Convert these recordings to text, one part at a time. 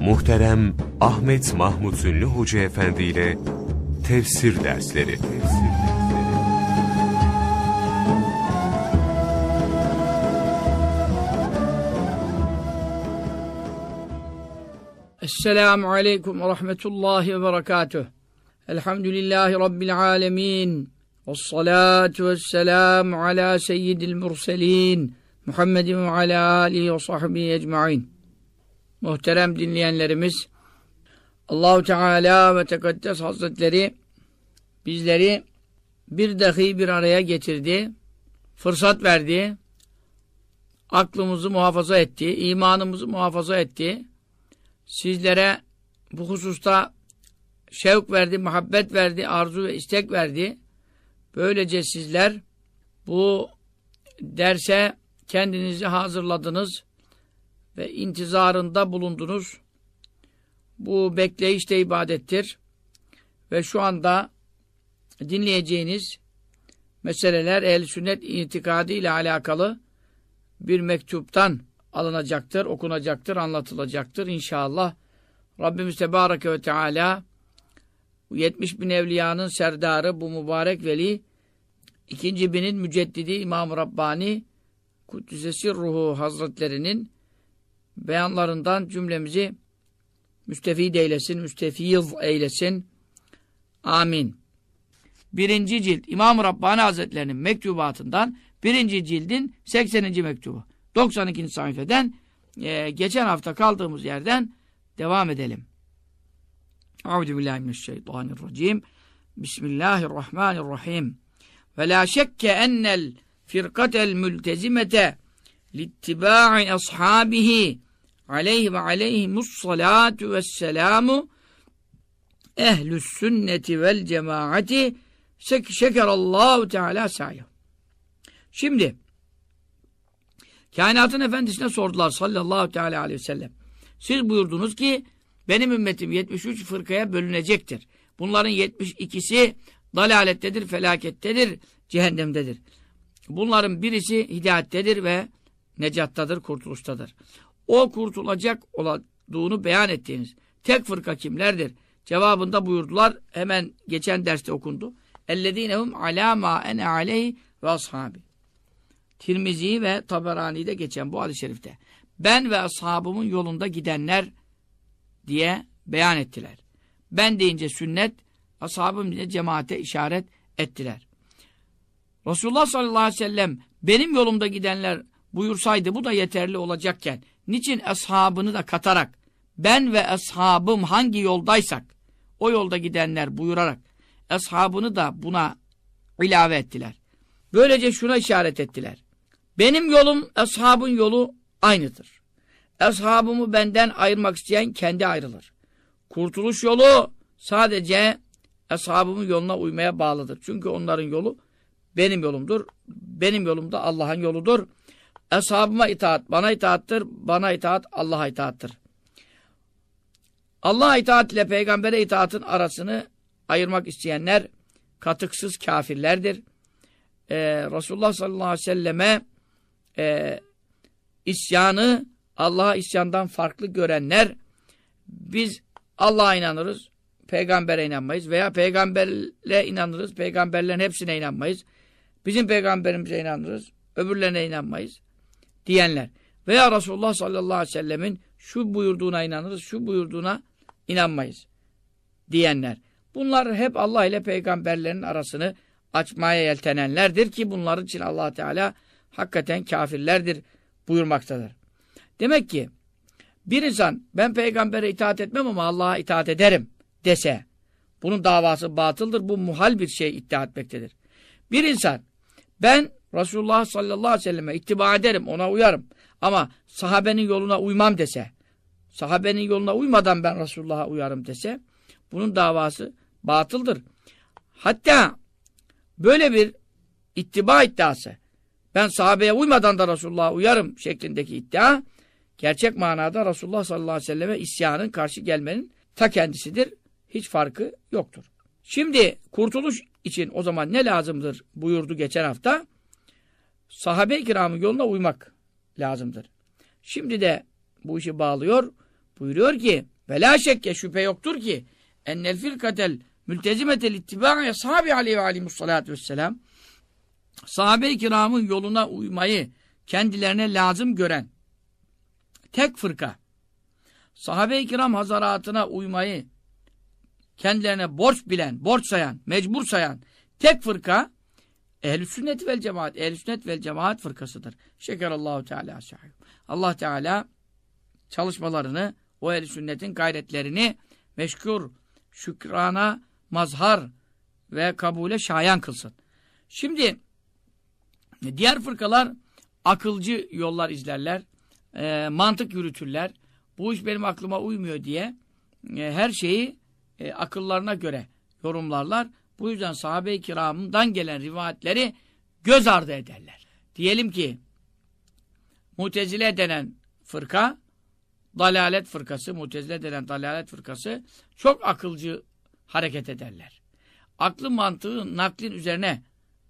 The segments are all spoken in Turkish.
Muhterem Ahmet Mahmut Ünlü Hoca Efendi ile Tefsir Dersleri Esselamu Aleyküm ve Rahmetullahi ve Berekatuh. Elhamdülillahi Rabbil Alemin. Ala seyyidil murselin. Muhammedin ve ala alihi ve sahbihi ecma'in. Muhterem dinleyenlerimiz, Allahu Teala ve Tekaddes Hazretleri bizleri bir dahi bir araya getirdi, fırsat verdi, aklımızı muhafaza etti, imanımızı muhafaza etti, sizlere bu hususta şevk verdi, muhabbet verdi, arzu ve istek verdi. Böylece sizler bu derse kendinizi hazırladınız ve intizarında bulundunuz. Bu bekleyiş de ibadettir. Ve şu anda dinleyeceğiniz meseleler ehl sünnet itikadı ile alakalı bir mektuptan alınacaktır, okunacaktır, anlatılacaktır inşallah. Rabbimiz Tebareke ve Teala 70 bin evliyanın serdarı bu mübarek veli ikinci binin müceddidi İmam-ı Rabbani Kuddisesi Ruhu Hazretlerinin beyanlarından cümlemizi müstefid eylesin, müstefiz eylesin. Amin. Birinci cilt İmam-ı Rabbani Hazretlerinin mektubatından birinci cildin 80. mektubu. 92. sayfeden e, geçen hafta kaldığımız yerden devam edelim. Euzubillahimineşşeytanirracim. Bismillahirrahmanirrahim. Ve la şekke ennel firkatel mültezimete littiba'i ashabihi aleyhi ve aleyhimus salatu vesselamu ehlüs sünneti vel cemaati şekerallahu teala sayı. Şimdi kainatın efendisine sordular sallallahu teala aleyhi ve sellem. Siz buyurdunuz ki benim ümmetim 73 fırkaya bölünecektir. Bunların 72'si dalalettedir, felakettedir, cehennemdedir. Bunların birisi hidayettedir ve necattadır, kurtuluştadır. O kurtulacak olduğunu beyan ettiğiniz tek fırka kimlerdir? Cevabında buyurdular. Hemen geçen derste okundu. Ellezinehum alâ mâ ene aleyhi ve ashabi. Tirmizi ve Taberani'de geçen bu hadis-i şerifte. Ben ve ashabımın yolunda gidenler diye beyan ettiler. Ben deyince sünnet, ashabım diye cemaate işaret ettiler. Resulullah sallallahu aleyhi ve sellem benim yolumda gidenler buyursaydı bu da yeterli olacakken niçin ashabını da katarak ben ve ashabım hangi yoldaysak o yolda gidenler buyurarak ashabını da buna ilave ettiler. Böylece şuna işaret ettiler. Benim yolum ashabın yolu aynıdır. Ashabımı benden ayırmak isteyen kendi ayrılır. Kurtuluş yolu sadece ashabımın yoluna uymaya bağlıdır. Çünkü onların yolu benim yolumdur. Benim yolum da Allah'ın yoludur. Eshabıma itaat bana itaattır. Bana itaat Allah'a itaattır. Allah'a itaat ile peygambere itaatın arasını ayırmak isteyenler katıksız kafirlerdir. Ee, Resulullah sallallahu aleyhi ve selleme e, isyanı Allah'a isyandan farklı görenler biz Allah'a inanırız, peygambere inanmayız veya peygamberle inanırız, peygamberlerin hepsine inanmayız. Bizim peygamberimize inanırız, öbürlerine inanmayız diyenler. Veya Resulullah sallallahu aleyhi ve sellemin şu buyurduğuna inanırız, şu buyurduğuna inanmayız diyenler. Bunlar hep Allah ile peygamberlerin arasını açmaya yeltenenlerdir ki bunların için allah Teala hakikaten kafirlerdir buyurmaktadır. Demek ki bir insan ben peygambere itaat etmem ama Allah'a itaat ederim dese bunun davası batıldır. Bu muhal bir şey iddia etmektedir. Bir insan ben Resulullah sallallahu aleyhi ve selleme ittiba ederim, ona uyarım. Ama sahabenin yoluna uymam dese, sahabenin yoluna uymadan ben Resulullah'a uyarım dese, bunun davası batıldır. Hatta böyle bir ittiba iddiası, ben sahabeye uymadan da Resulullah'a uyarım şeklindeki iddia, gerçek manada Resulullah sallallahu aleyhi ve selleme isyanın karşı gelmenin ta kendisidir. Hiç farkı yoktur. Şimdi kurtuluş için o zaman ne lazımdır buyurdu geçen hafta? Sahabe-i kiramın yoluna uymak lazımdır. Şimdi de bu işi bağlıyor. Buyuruyor ki ve la şekke şüphe yoktur ki ennel firkatel mültezimetel ittiba'a sahabi aleyhi ve aleyhimussalatu vesselam sahabe-i kiramın yoluna uymayı kendilerine lazım gören tek fırka sahabe-i kiram hazaratına uymayı kendilerine borç bilen, borç sayan, mecbur sayan tek fırka ehl-i sünnet vel cemaat, ehl-i sünnet vel cemaat fırkasıdır. Şekerallahu Teala sahib. Allah Teala çalışmalarını, o ehl-i sünnetin gayretlerini meşkur, şükrana, mazhar ve kabule şayan kılsın. Şimdi diğer fırkalar akılcı yollar izlerler, e, mantık yürütürler. Bu iş benim aklıma uymuyor diye e, her şeyi e, akıllarına göre yorumlarlar. Bu yüzden sahabe-i kiramdan gelen rivayetleri göz ardı ederler. Diyelim ki Mutezile denen fırka dalalet fırkası, mutezile denen dalalet fırkası çok akılcı hareket ederler. Aklı mantığı naklin üzerine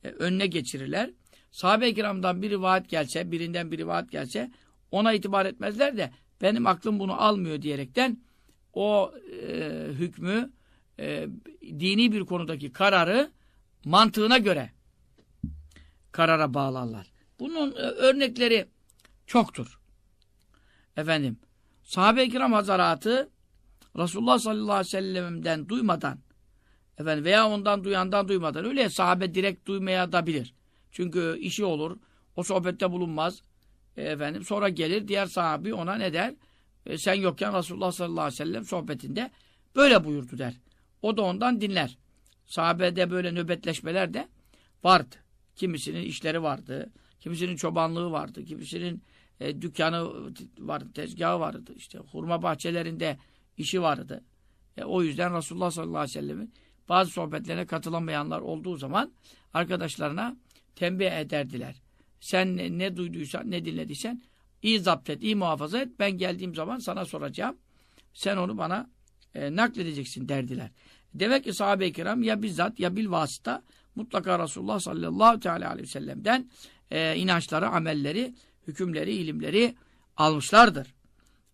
e, önüne geçirirler. Sahabe-i kiramdan bir rivayet gelse, birinden bir rivayet gelse ona itibar etmezler de benim aklım bunu almıyor diyerekten o e, hükmü e, dini bir konudaki kararı mantığına göre karara bağlarlar. Bunun e, örnekleri çoktur. Efendim, sahabe-i kiram hazaratı Resulullah sallallahu aleyhi ve sellem'den duymadan efendim veya ondan duyandan duymadan öyle sahabe direkt duymaya da bilir. Çünkü işi olur, o sohbette bulunmaz. E, efendim sonra gelir diğer sahabi ona ne der? E, sen yokken Resulullah sallallahu aleyhi ve sellem sohbetinde böyle buyurdu der. O da ondan dinler. Sahabede böyle nöbetleşmeler de vardı. Kimisinin işleri vardı, kimisinin çobanlığı vardı, kimisinin e, dükkanı vardı, tezgahı vardı. işte hurma bahçelerinde işi vardı. E, o yüzden Resulullah sallallahu aleyhi ve sellem'in bazı sohbetlerine katılamayanlar olduğu zaman arkadaşlarına tembih ederdiler. Sen ne, ne duyduysan, ne dinlediysen iyi zapt et, iyi muhafaza et. Ben geldiğim zaman sana soracağım. Sen onu bana e, nakledeceksin derdiler. Demek ki sahabe-i kiram ya bizzat ya bil vasıta mutlaka Resulullah sallallahu teala aleyhi ve sellem'den e, inançları, amelleri, hükümleri, ilimleri almışlardır.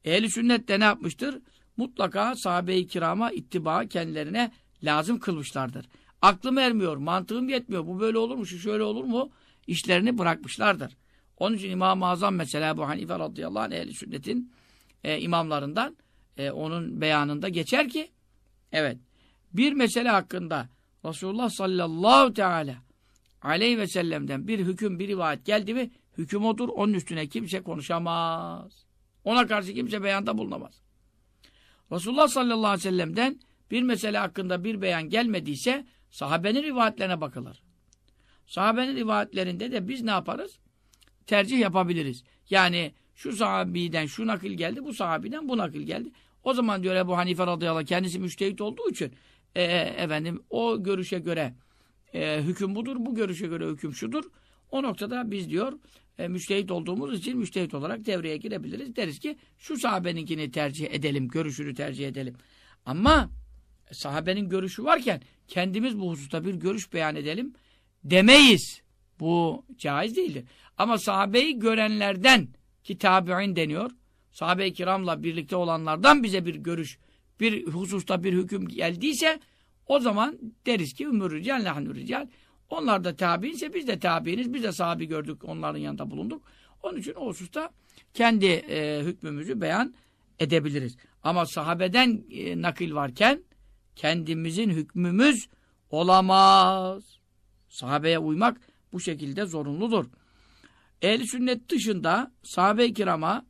Ehli sünnet de ne yapmıştır? Mutlaka sahabe-i kirama ittiba kendilerine lazım kılmışlardır. Aklım ermiyor, mantığım yetmiyor. Bu böyle olur mu, şu şöyle olur mu? İşlerini bırakmışlardır. Onun için İmam-ı Azam mesela bu Hanife radıyallahu anh ehli sünnetin e, imamlarından e, onun beyanında geçer ki evet bir mesele hakkında Resulullah sallallahu teala aleyhi ve sellem'den bir hüküm, bir rivayet geldi mi hüküm odur. Onun üstüne kimse konuşamaz. Ona karşı kimse beyanda bulunamaz. Resulullah sallallahu aleyhi ve sellem'den bir mesele hakkında bir beyan gelmediyse sahabenin rivayetlerine bakılır. Sahabenin rivayetlerinde de biz ne yaparız? Tercih yapabiliriz. Yani şu sahabiden şu nakil geldi, bu sahabiden bu nakil geldi. O zaman diyor Ebu Hanife radıyallahu kendisi müştehit olduğu için e, efendim o görüşe göre e, hüküm budur, bu görüşe göre hüküm şudur. O noktada biz diyor e, müştehit olduğumuz için müştehit olarak devreye girebiliriz. Deriz ki şu sahabeninkini tercih edelim, görüşünü tercih edelim. Ama sahabenin görüşü varken kendimiz bu hususta bir görüş beyan edelim demeyiz. Bu caiz değildir. Ama sahabeyi görenlerden ki tabi'in deniyor. Sahabe-i kiramla birlikte olanlardan bize bir görüş, bir hususta bir hüküm geldiyse o zaman deriz ki ümmür rical, nahnu rical. Onlar da tabiinse biz de tabiiniz. Biz de sahabi gördük, onların yanında bulunduk. Onun için o hususta kendi e, hükmümüzü beyan edebiliriz. Ama sahabeden e, nakil varken kendimizin hükmümüz olamaz. Sahabeye uymak bu şekilde zorunludur. Ehl-i sünnet dışında sahabe-i kirama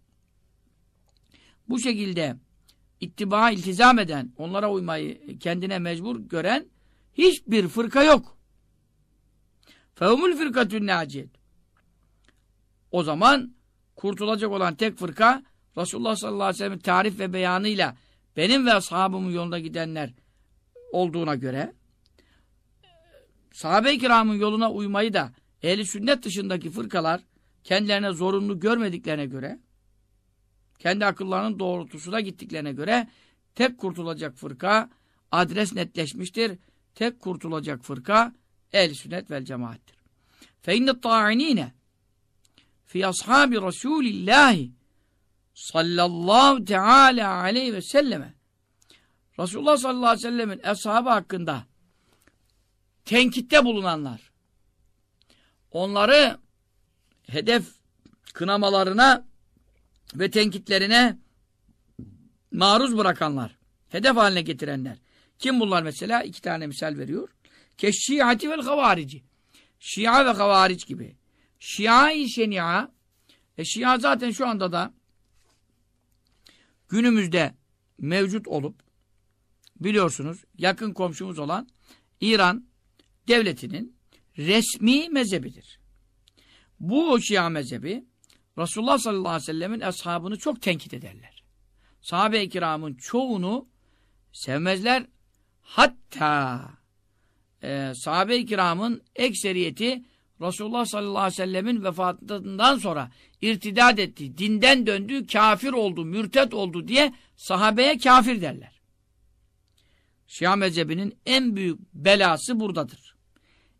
bu şekilde ittiba iltizam eden, onlara uymayı kendine mecbur gören hiçbir fırka yok. Fehumul firkatün naciyet. O zaman kurtulacak olan tek fırka Resulullah sallallahu aleyhi ve sellem'in tarif ve beyanıyla benim ve ashabımın yolunda gidenler olduğuna göre sahabe-i kiramın yoluna uymayı da ehli sünnet dışındaki fırkalar kendilerine zorunlu görmediklerine göre kendi akıllarının doğrultusuna gittiklerine göre tek kurtulacak fırka adres netleşmiştir. Tek kurtulacak fırka ehl sünnet vel cemaattir. Fe inne ta'inine fi ashabi Resulillahi sallallahu teala aleyhi ve selleme Resulullah sallallahu aleyhi ve sellemin eshabı hakkında tenkitte bulunanlar onları hedef kınamalarına ve tenkitlerine maruz bırakanlar, hedef haline getirenler. Kim bunlar mesela? İki tane misal veriyor. Keşşiati vel havarici. Şia ve havaric gibi. Şia-i şenia e Şia zaten şu anda da günümüzde mevcut olup biliyorsunuz yakın komşumuz olan İran devletinin resmi mezhebidir. Bu Şia mezhebi Resulullah sallallahu aleyhi ve sellemin ashabını çok tenkit ederler. Sahabe-i kiramın çoğunu sevmezler. Hatta e, sahabe-i kiramın ekseriyeti Resulullah sallallahu aleyhi ve sellemin vefatından sonra irtidat etti, dinden döndü, kafir oldu, mürtet oldu diye sahabeye kafir derler. Şia mezhebinin en büyük belası buradadır.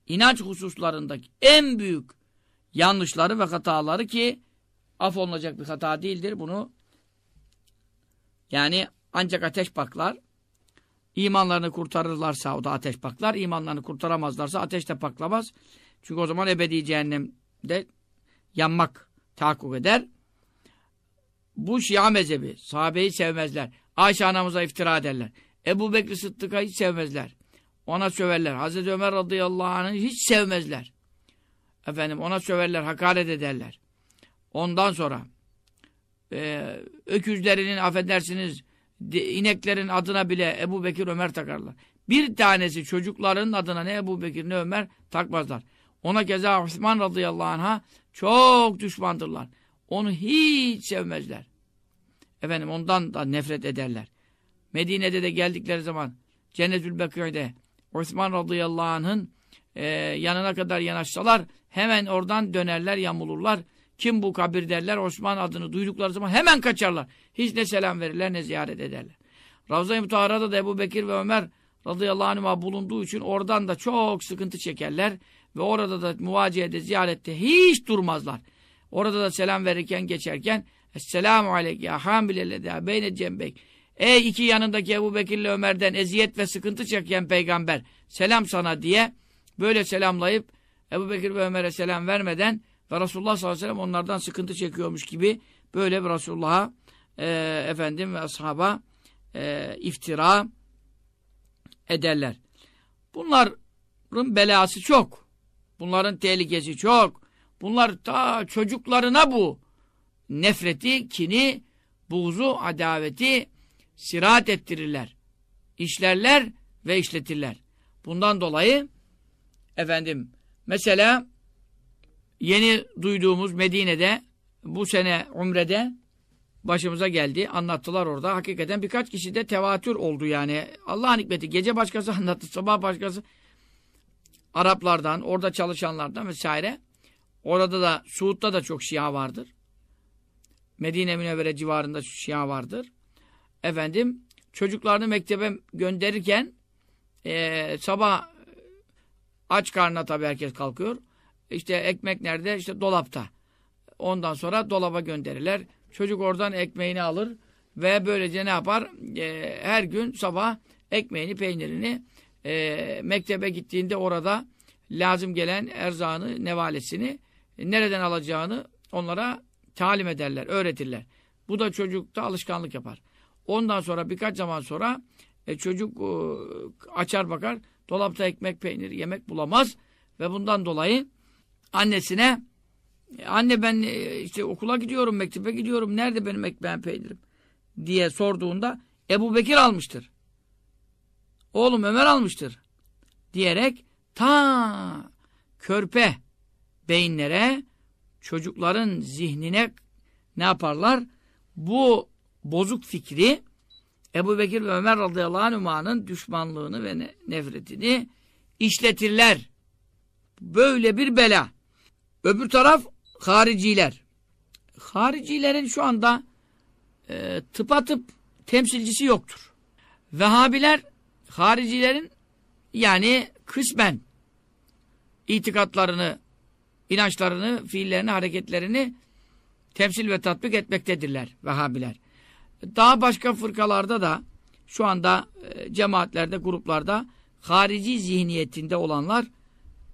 İnanç hususlarındaki en büyük yanlışları ve hataları ki affolunacak bir hata değildir. Bunu yani ancak ateş paklar. İmanlarını kurtarırlarsa o da ateş paklar. İmanlarını kurtaramazlarsa ateş de paklamaz. Çünkü o zaman ebedi cehennemde yanmak tahakkuk eder. Bu Şia mezhebi. Sahabeyi sevmezler. Ayşe anamıza iftira ederler. Ebu Bekir Sıddık'a hiç sevmezler. Ona söverler. Hazreti Ömer radıyallahu anh'ı hiç sevmezler. Efendim ona söverler, hakaret ederler. Ondan sonra e, öküzlerinin affedersiniz de, ineklerin adına bile Ebu Bekir Ömer takarlar. Bir tanesi çocukların adına ne Ebu Bekir ne Ömer takmazlar. Ona keza Osman radıyallahu anh'a çok düşmandırlar. Onu hiç sevmezler. Efendim ondan da nefret ederler. Medine'de de geldikleri zaman Cennetül Bekir'de Osman radıyallahu anh'ın e, yanına kadar yanaşsalar hemen oradan dönerler, yamulurlar. Kim bu kabir derler, Osman adını duydukları zaman hemen kaçarlar. Hiç ne selam verirler ne ziyaret ederler. Ravza-i Mutahara'da da Ebu Bekir ve Ömer radıyallahu anh'a bulunduğu için oradan da çok sıkıntı çekerler. Ve orada da muvaciyede, ziyarette hiç durmazlar. Orada da selam verirken, geçerken Esselamu aleyke ya hamilellezâ beyne cembek. Ey iki yanındaki Ebu Bekir ile Ömer'den eziyet ve sıkıntı çeken peygamber selam sana diye böyle selamlayıp Ebu Bekir ve Ömer'e selam vermeden ve Resulullah sallallahu aleyhi ve sellem onlardan sıkıntı çekiyormuş gibi böyle bir Resulullah'a e, efendim ve ashaba e, iftira ederler. Bunların belası çok. Bunların tehlikesi çok. Bunlar ta çocuklarına bu nefreti, kini, buğzu, adaveti sirat ettirirler. İşlerler ve işletirler. Bundan dolayı efendim mesela yeni duyduğumuz Medine'de bu sene umrede başımıza geldi. Anlattılar orada. Hakikaten birkaç kişi de tevatür oldu yani. Allah'ın hikmeti. Gece başkası anlattı. Sabah başkası. Araplardan, orada çalışanlardan vesaire. Orada da Suud'da da çok Şia vardır. Medine Münevvere civarında Şia vardır. Efendim çocuklarını mektebe gönderirken e, sabah aç karnına tabii herkes kalkıyor. İşte ekmek nerede? İşte dolapta. Ondan sonra dolaba gönderirler. Çocuk oradan ekmeğini alır ve böylece ne yapar? E, her gün sabah ekmeğini, peynirini e, mektebe gittiğinde orada lazım gelen erzağını, nevalesini nereden alacağını onlara talim ederler, öğretirler. Bu da çocukta alışkanlık yapar. Ondan sonra birkaç zaman sonra e, çocuk e, açar bakar, dolapta ekmek, peynir, yemek bulamaz ve bundan dolayı annesine e, anne ben e, işte okula gidiyorum, mektebe gidiyorum, nerede benim ekmeğim, peynirim diye sorduğunda Ebu Bekir almıştır. Oğlum Ömer almıştır diyerek ta körpe beyinlere çocukların zihnine ne yaparlar? Bu bozuk fikri Ebu Bekir ve Ömer radıyallahu anhümanın düşmanlığını ve nefretini işletirler. Böyle bir bela. Öbür taraf hariciler. Haricilerin şu anda e, tıpatıp temsilcisi yoktur. Vehhabiler haricilerin yani kısmen itikatlarını, inançlarını, fiillerini, hareketlerini temsil ve tatbik etmektedirler Vehhabiler. Daha başka fırkalarda da şu anda e, cemaatlerde, gruplarda harici zihniyetinde olanlar,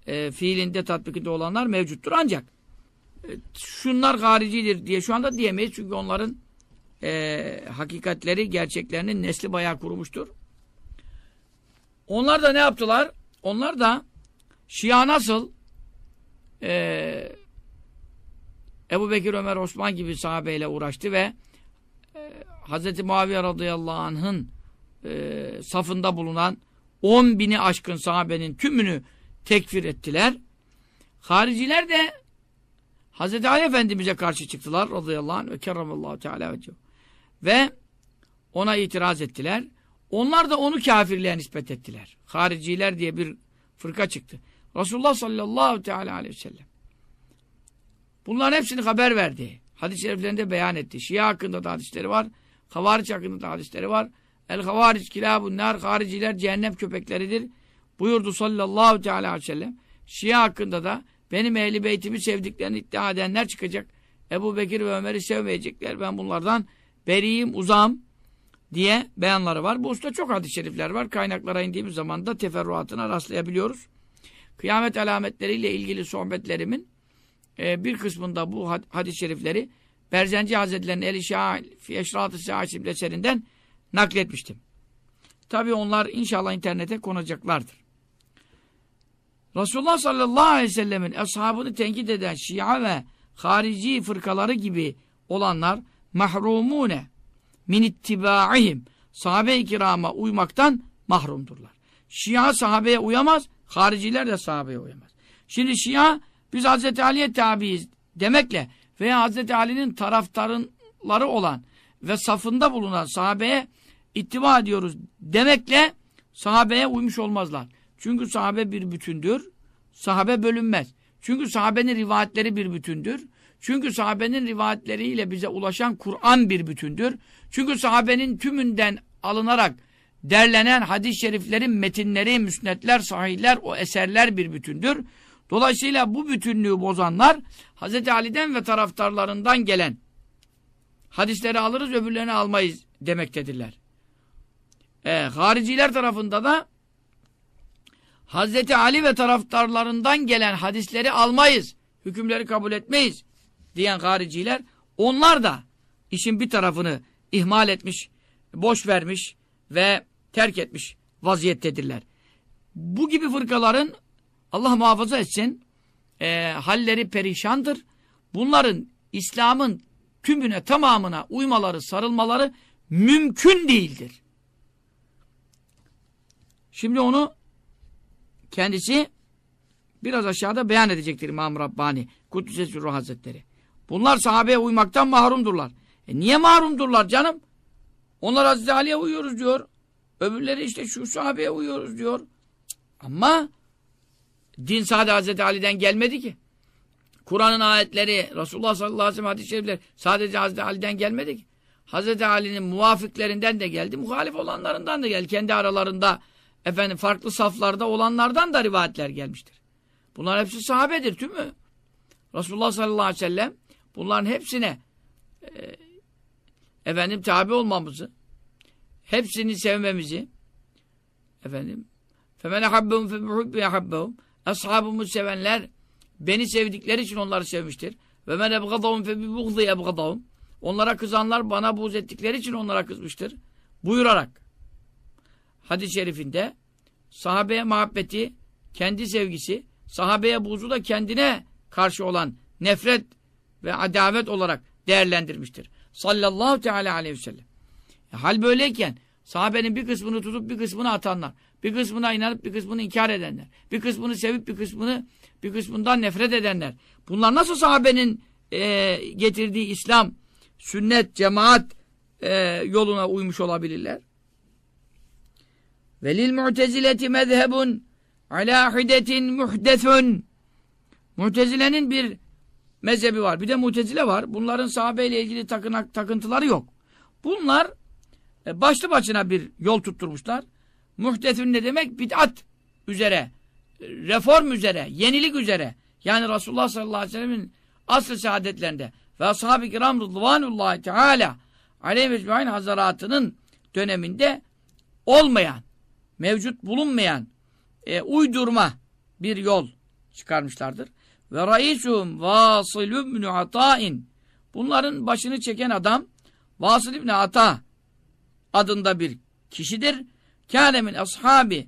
e, fiilinde, tatbikinde olanlar mevcuttur. Ancak e, şunlar haricidir diye şu anda diyemeyiz. Çünkü onların e, hakikatleri, gerçeklerinin nesli bayağı kurumuştur. Onlar da ne yaptılar? Onlar da Şia nasıl e, Ebu Bekir, Ömer, Osman gibi sahabeyle uğraştı ve e, Hz. Muaviye radıyallahu anh'ın e, safında bulunan 10 bini aşkın sahabenin tümünü tekfir ettiler. Hariciler de Hz. Ali Efendimiz'e karşı çıktılar radıyallahu anh ve kerramallahu teala ve ona itiraz ettiler. Onlar da onu kafirliğe nispet ettiler. Hariciler diye bir fırka çıktı. Resulullah sallallahu teala aleyhi ve sellem bunların hepsini haber verdi. Hadis-i şeriflerinde beyan etti. Şia hakkında da hadisleri var. Havariç hakkında da hadisleri var. El havariç kilabun nar hariciler cehennem köpekleridir. Buyurdu sallallahu teala aleyhi ve sellem. Şia hakkında da benim ehli beytimi sevdiklerini iddia edenler çıkacak. Ebu Bekir ve Ömer'i sevmeyecekler. Ben bunlardan beriyim, uzam diye beyanları var. Bu usta çok hadis-i şerifler var. Kaynaklara indiğimiz zaman da teferruatına rastlayabiliyoruz. Kıyamet alametleriyle ilgili sohbetlerimin e, bir kısmında bu hadis-i şerifleri Berzenci Hazretleri'nin El-i Şa'a fi Eşrat-ı Sa'asim eserinden nakletmiştim. Tabi onlar inşallah internete konacaklardır. Resulullah sallallahu aleyhi ve sellemin ashabını tenkit eden Şia ve harici fırkaları gibi olanlar mahrumune min ittiba'ihim sahabe-i kirama uymaktan mahrumdurlar. Şia sahabeye uyamaz, hariciler de sahabeye uyamaz. Şimdi Şia biz Hz. Ali'ye tabiiz demekle veya Hz. Ali'nin taraftarları olan ve safında bulunan sahabeye ittiba ediyoruz demekle sahabeye uymuş olmazlar. Çünkü sahabe bir bütündür. Sahabe bölünmez. Çünkü sahabenin rivayetleri bir bütündür. Çünkü sahabenin rivayetleriyle bize ulaşan Kur'an bir bütündür. Çünkü sahabenin tümünden alınarak derlenen hadis-i şeriflerin metinleri, müsnetler, sahihler, o eserler bir bütündür. Dolayısıyla bu bütünlüğü bozanlar Hz. Ali'den ve taraftarlarından gelen hadisleri alırız öbürlerini almayız demektedirler. E, hariciler tarafında da Hz. Ali ve taraftarlarından gelen hadisleri almayız, hükümleri kabul etmeyiz diyen hariciler onlar da işin bir tarafını ihmal etmiş, boş vermiş ve terk etmiş vaziyettedirler. Bu gibi fırkaların Allah muhafaza etsin e, halleri perişandır. Bunların İslam'ın tümüne tamamına uymaları, sarılmaları mümkün değildir. Şimdi onu kendisi biraz aşağıda beyan edecektir İmam Rabbani, Kuddüs'e Ruh Hazretleri. Bunlar sahabeye uymaktan mahrumdurlar. E niye mahrumdurlar canım? Onlar Hazreti Ali'ye uyuyoruz diyor. Öbürleri işte şu sahabeye uyuyoruz diyor. Ama din sadece Hazreti Ali'den gelmedi ki. Kur'an'ın ayetleri, Resulullah sallallahu aleyhi ve sellem hadis-i şerifler sadece Hazreti Ali'den gelmedi ki. Hazreti Ali'nin muvafiklerinden de geldi, muhalif olanlarından da geldi. Kendi aralarında efendim farklı saflarda olanlardan da rivayetler gelmiştir. Bunlar hepsi sahabedir tümü. Resulullah sallallahu aleyhi ve sellem bunların hepsine e, efendim tabi olmamızı, hepsini sevmemizi efendim فَمَنْ اَحَبَّهُمْ فَبِحُبِّ يَحَبَّهُمْ Ashabımı sevenler beni sevdikleri için onları sevmiştir. Ve men ebgadahum fe bi buğdı ebgadahum. Onlara kızanlar bana buğz ettikleri için onlara kızmıştır. Buyurarak hadis-i şerifinde sahabeye muhabbeti, kendi sevgisi, sahabeye buğzu da kendine karşı olan nefret ve adavet olarak değerlendirmiştir. Sallallahu teala aleyhi ve sellem. E, hal böyleyken sahabenin bir kısmını tutup bir kısmını atanlar, bir kısmına inanıp bir kısmını inkar edenler, bir kısmını sevip bir kısmını bir kısmından nefret edenler. Bunlar nasıl sahabenin e, getirdiği İslam, sünnet, cemaat e, yoluna uymuş olabilirler? Velil mu'tezileti mezhebun ala hidetin muhdethun. Mu'tezilenin bir mezhebi var. Bir de mutezile var. Bunların sahabeyle ilgili takınak, takıntıları yok. Bunlar e, başlı başına bir yol tutturmuşlar. Muhdetün ne demek? Bid'at üzere, reform üzere, yenilik üzere. Yani Resulullah sallallahu aleyhi ve sellem'in asr saadetlerinde ve ashab-ı kiram rıdvanullahi teala aleyhi mecmuain hazaratının döneminde olmayan, mevcut bulunmayan e, uydurma bir yol çıkarmışlardır. Ve raisum Vasıl ibn Ata'in bunların başını çeken adam Vasıl ibn Ata adında bir kişidir. Kâne min ashabi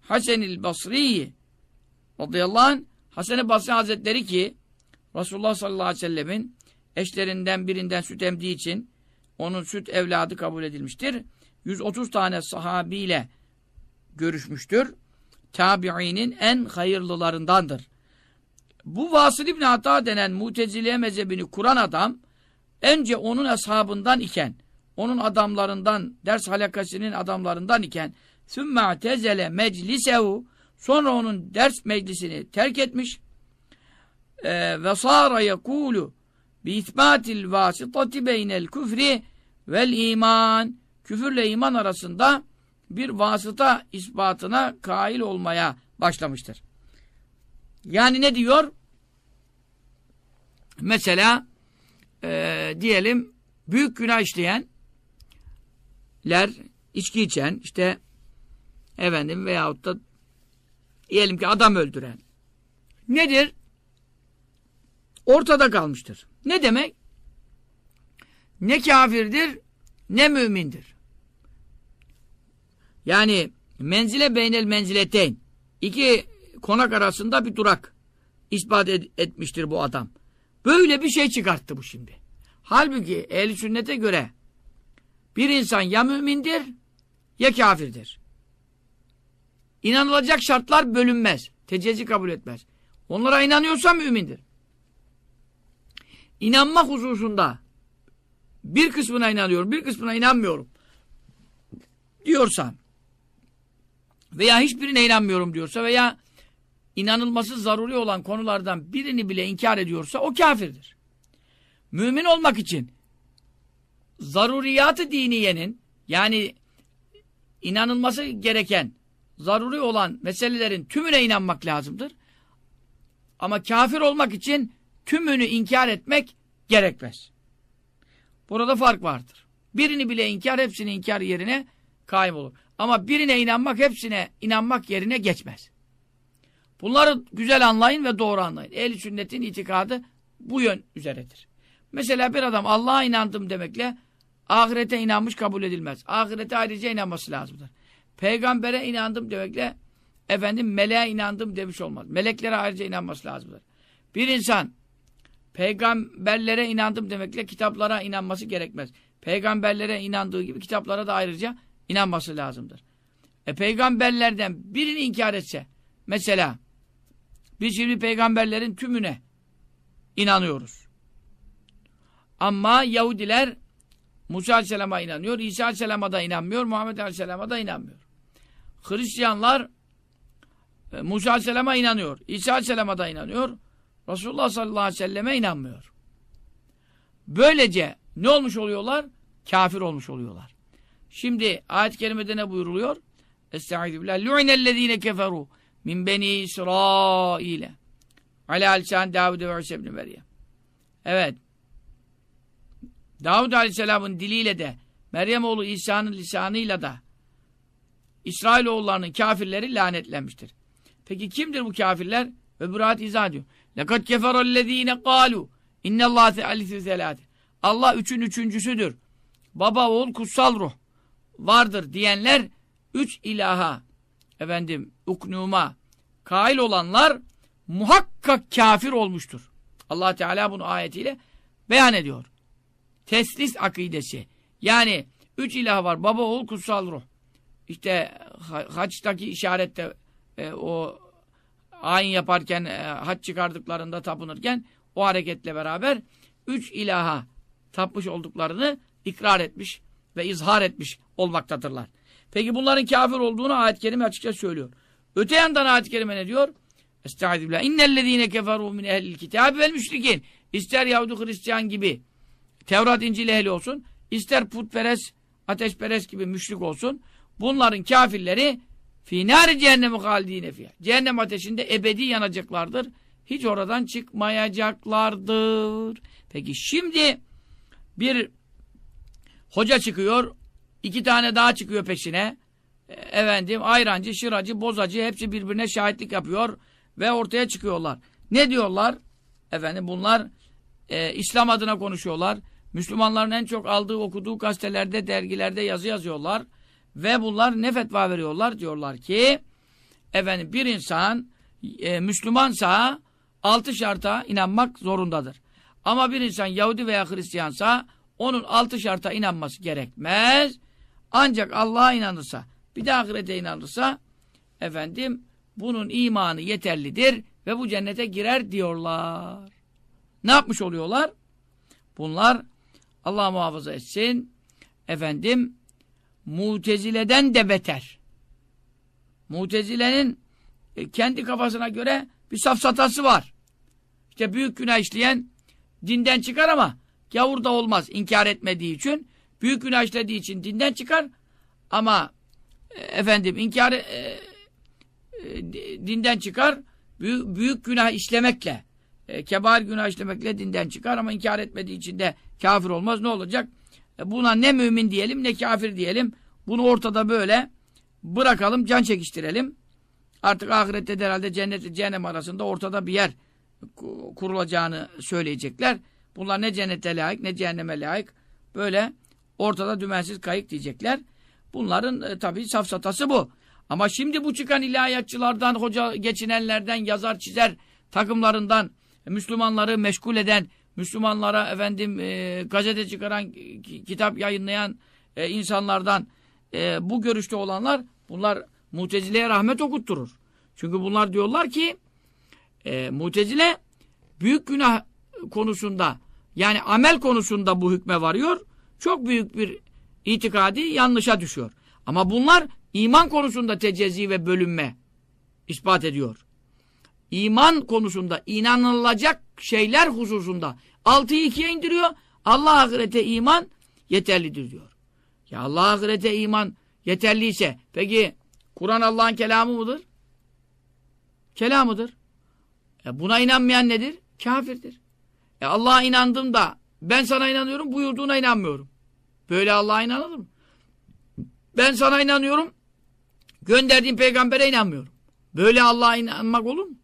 Hasenil Basri'yi radıyallahu anh Hasan-ı Basri Hazretleri ki Resulullah sallallahu aleyhi ve sellemin eşlerinden birinden süt emdiği için onun süt evladı kabul edilmiştir. 130 tane sahabiyle görüşmüştür. Tabi'inin en hayırlılarındandır. Bu Vasıl İbni Ata denen Mutezile mezhebini kuran adam önce onun ashabından iken onun adamlarından ders halakasının adamlarından iken sümme tezele meclisehu sonra onun ders meclisini terk etmiş ee, ve sara yekulu bi isbatil vasitati beynel küfri vel iman küfürle iman arasında bir vasıta ispatına kail olmaya başlamıştır. Yani ne diyor? Mesela e, diyelim büyük günah işleyenler içki içen işte efendim veyahut da diyelim ki adam öldüren nedir? Ortada kalmıştır. Ne demek? Ne kafirdir ne mümindir. Yani menzile beynel menzileteyn iki konak arasında bir durak ispat et, etmiştir bu adam. Böyle bir şey çıkarttı bu şimdi. Halbuki ehl sünnete göre bir insan ya mümindir ya kafirdir. İnanılacak şartlar bölünmez. Tecezi kabul etmez. Onlara inanıyorsa mümindir. İnanmak hususunda bir kısmına inanıyorum, bir kısmına inanmıyorum diyorsan veya hiçbirine inanmıyorum diyorsa veya inanılması zaruri olan konulardan birini bile inkar ediyorsa o kafirdir. Mümin olmak için zaruriyatı diniyenin yani inanılması gereken zaruri olan meselelerin tümüne inanmak lazımdır. Ama kafir olmak için tümünü inkar etmek gerekmez. Burada fark vardır. Birini bile inkar, hepsini inkar yerine kaim olur. Ama birine inanmak, hepsine inanmak yerine geçmez. Bunları güzel anlayın ve doğru anlayın. Ehl-i sünnetin itikadı bu yön üzeredir. Mesela bir adam Allah'a inandım demekle ahirete inanmış kabul edilmez. Ahirete ayrıca inanması lazımdır. Peygambere inandım demekle efendim meleğe inandım demiş olmaz. Meleklere ayrıca inanması lazımdır. Bir insan peygamberlere inandım demekle kitaplara inanması gerekmez. Peygamberlere inandığı gibi kitaplara da ayrıca inanması lazımdır. E peygamberlerden birini inkar etse mesela biz şimdi peygamberlerin tümüne inanıyoruz. Ama Yahudiler Musa Aleyhisselam'a inanıyor, İsa Aleyhisselam'a da inanmıyor, Muhammed Aleyhisselam'a da inanmıyor. Hristiyanlar e, Musa Aleyhisselam'a inanıyor, İsa Aleyhisselam'a da inanıyor, Resulullah sallallahu aleyhi ve selleme inanmıyor. Böylece ne olmuş oluyorlar? Kafir olmuş oluyorlar. Şimdi ayet-i kerimede ne buyuruluyor? Estaizu billah. Lu'inellezine keferu min beni İsrail'e ala lisan Davud ve İsa ibn Meryem. Evet. Davud Aleyhisselam'ın diliyle de Meryem oğlu İsa'nın lisanıyla da İsrailoğullarının kafirleri lanetlenmiştir. Peki kimdir bu kafirler? Öbür ayet izah ediyor. لَقَدْ كَفَرَ الَّذ۪ينَ قَالُوا اِنَّ اللّٰهِ ثَالِثُ Allah üçün üçüncüsüdür. Baba, oğul, kutsal ruh vardır diyenler üç ilaha efendim uknuma kail olanlar muhakkak kafir olmuştur. Allah Teala bunu ayetiyle beyan ediyor. Teslis akidesi. Yani üç ilah var. Baba, oğul, kutsal ruh. İşte haçtaki işarette e, o ayin yaparken, e, haç çıkardıklarında tapınırken o hareketle beraber üç ilaha tapmış olduklarını ikrar etmiş ve izhar etmiş olmaktadırlar. Peki bunların kafir olduğunu ayet-i kerime açıkça söylüyor. Öte yandan ayet-i kerime ne diyor? Estaizu billah. İnnellezîne keferû min ehlil kitâbi vel müşrikîn. İster Yahudi Hristiyan gibi Tevrat İncil ehli olsun, ister putperest, ateşperest gibi müşrik olsun. Bunların kafirleri Fî nâri cehennemi hâlidîne fîhâ. Cehennem ateşinde ebedi yanacaklardır. hiç oradan çıkmayacaklardır. Peki şimdi bir hoca çıkıyor, iki tane daha çıkıyor peşine. E, efendim ayrancı, şıracı, bozacı hepsi birbirine şahitlik yapıyor ve ortaya çıkıyorlar. Ne diyorlar? Efendim bunlar e, İslam adına konuşuyorlar. Müslümanların en çok aldığı, okuduğu gazetelerde, dergilerde yazı yazıyorlar. Ve bunlar ne fetva veriyorlar? Diyorlar ki efendim bir insan e, Müslümansa altı şarta inanmak zorundadır. Ama bir insan Yahudi veya Hristiyansa onun altı şarta inanması gerekmez. Ancak Allah'a inanırsa, bir de ahirete inanırsa efendim bunun imanı yeterlidir ve bu cennete girer diyorlar. Ne yapmış oluyorlar? Bunlar Allah muhafaza etsin efendim Mutezileden de beter. Mutezile'nin e, kendi kafasına göre bir safsatası var. İşte büyük günah işleyen dinden çıkar ama gavur da olmaz inkar etmediği için. Büyük günah işlediği için dinden çıkar ama e, efendim inkar e, e, dinden çıkar büyük, büyük günah işlemekle e, kebar günah işlemekle dinden çıkar ama inkar etmediği için de kafir olmaz. Ne olacak? E, buna ne mümin diyelim ne kafir diyelim. Bunu ortada böyle bırakalım, can çekiştirelim. Artık ahirette de herhalde cennet cehennem arasında ortada bir yer kurulacağını söyleyecekler. Bunlar ne cennete layık ne cehenneme layık. Böyle ortada dümensiz kayık diyecekler. Bunların e, tabii safsatası bu. Ama şimdi bu çıkan ilahiyatçılardan, hoca geçinenlerden, yazar çizer takımlarından, Müslümanları meşgul eden, Müslümanlara efendim e, gazete çıkaran, kitap yayınlayan e, insanlardan e, bu görüşte olanlar bunlar Mutezile'ye rahmet okutturur. Çünkü bunlar diyorlar ki e, Mutezile büyük günah konusunda yani amel konusunda bu hükme varıyor. Çok büyük bir itikadi yanlışa düşüyor. Ama bunlar iman konusunda tecezzi ve bölünme ispat ediyor. İman konusunda inanılacak şeyler hususunda altıyı ikiye indiriyor. Allah ahirete iman yeterlidir diyor. Ya Allah ahirete iman yeterliyse peki Kur'an Allah'ın kelamı mıdır? Kelamıdır. E buna inanmayan nedir? Kafirdir. E Allah'a inandım da ben sana inanıyorum buyurduğuna inanmıyorum. Böyle Allah'a inanılır mı? Ben sana inanıyorum gönderdiğin peygambere inanmıyorum. Böyle Allah'a inanmak olur mu?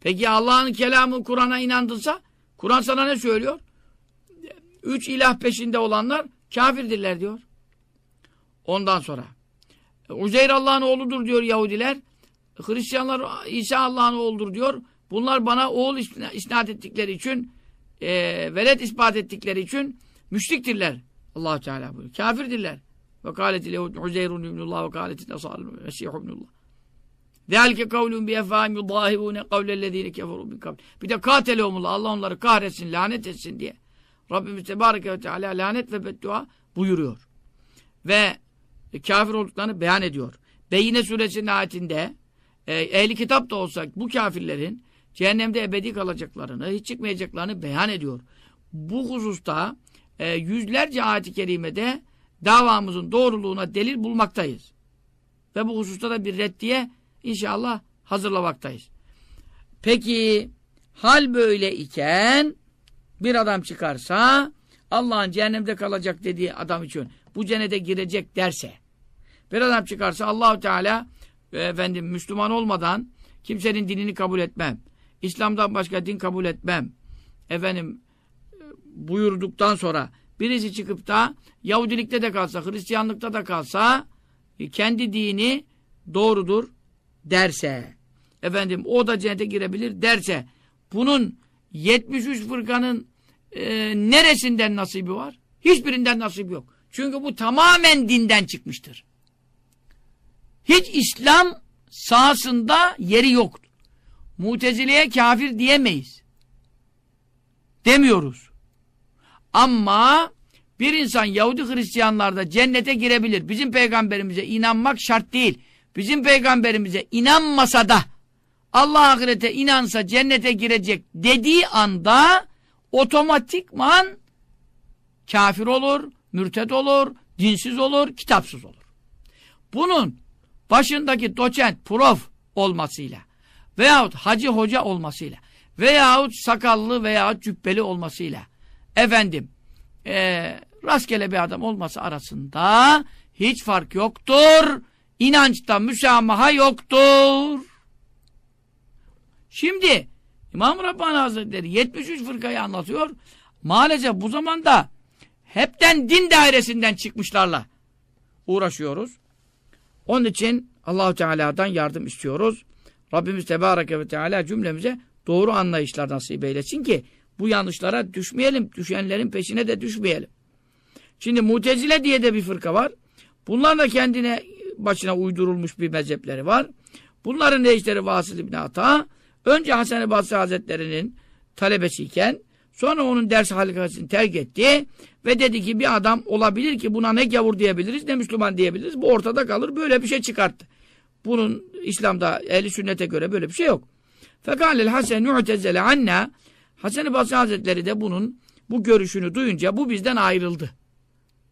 Peki Allah'ın kelamı Kur'an'a inandınsa Kur'an sana ne söylüyor? Üç ilah peşinde olanlar kafirdirler diyor. Ondan sonra Uzeyr Allah'ın oğludur diyor Yahudiler. Hristiyanlar İsa Allah'ın oğludur diyor. Bunlar bana oğul isnat ettikleri için e, velet ispat ettikleri için müşriktirler. allah Teala buyuruyor. Kafirdirler. Ve kâleti lehud Uzeyrun ibnullah ve kâleti nasarun mesih ibnullah. Zâlike kavlun bi efâim yudâhibûne kavlellezîne keferû bin kavl. Bir de kâtelehumullah. Allah onları kahretsin, lanet etsin diye. Rabbimiz Tebareke ve Teala lanet ve beddua buyuruyor. Ve kafir olduklarını beyan ediyor. Beyine suresinin ayetinde e, ehli kitap da olsak bu kafirlerin cehennemde ebedi kalacaklarını, hiç çıkmayacaklarını beyan ediyor. Bu hususta e, yüzlerce ayet-i kerimede davamızın doğruluğuna delil bulmaktayız. Ve bu hususta da bir reddiye inşallah hazırlamaktayız. Peki hal böyle iken bir adam çıkarsa Allah'ın cehennemde kalacak dediği adam için bu cennete girecek derse bir adam çıkarsa Allahu Teala e, efendim Müslüman olmadan kimsenin dinini kabul etmem. İslam'dan başka din kabul etmem. Efendim buyurduktan sonra birisi çıkıp da Yahudilikte de kalsa, Hristiyanlıkta da kalsa e, kendi dini doğrudur derse efendim o da cennete girebilir derse bunun 73 fırkanın e, neresinden nasibi var? Hiçbirinden nasibi yok. Çünkü bu tamamen dinden çıkmıştır. Hiç İslam sahasında yeri yoktur. Mutezile'ye kafir diyemeyiz. Demiyoruz. Ama bir insan Yahudi Hristiyanlarda cennete girebilir. Bizim peygamberimize inanmak şart değil. Bizim peygamberimize inanmasa da Allah ahirete inansa cennete girecek dediği anda otomatikman kafir olur, mürted olur, dinsiz olur, kitapsız olur. Bunun başındaki doçent, prof olmasıyla veyahut hacı hoca olmasıyla veyahut sakallı veyahut cübbeli olmasıyla efendim e, rastgele bir adam olması arasında hiç fark yoktur. İnançta müsamaha yoktur. Şimdi İmam Rabbani Hazretleri 73 fırkayı anlatıyor. Maalesef bu zamanda hepten din dairesinden çıkmışlarla uğraşıyoruz. Onun için Allahu Teala'dan yardım istiyoruz. Rabbimiz Tebareke ve Teala cümlemize doğru anlayışlar nasip eylesin ki bu yanlışlara düşmeyelim. Düşenlerin peşine de düşmeyelim. Şimdi Mutezile diye de bir fırka var. Bunlar da kendine başına uydurulmuş bir mezhepleri var. Bunların reisleri Vasıl İbni Ata önce Hasan-ı Basri Hazretleri'nin talebesiyken sonra onun ders halkasını terk etti ve dedi ki bir adam olabilir ki buna ne gavur diyebiliriz ne Müslüman diyebiliriz. Bu ortada kalır. Böyle bir şey çıkarttı. Bunun İslam'da ehli sünnete göre böyle bir şey yok. Fekâlel Hasen nu'tezele anna Hasan-ı Basri Hazretleri de bunun bu görüşünü duyunca bu bizden ayrıldı.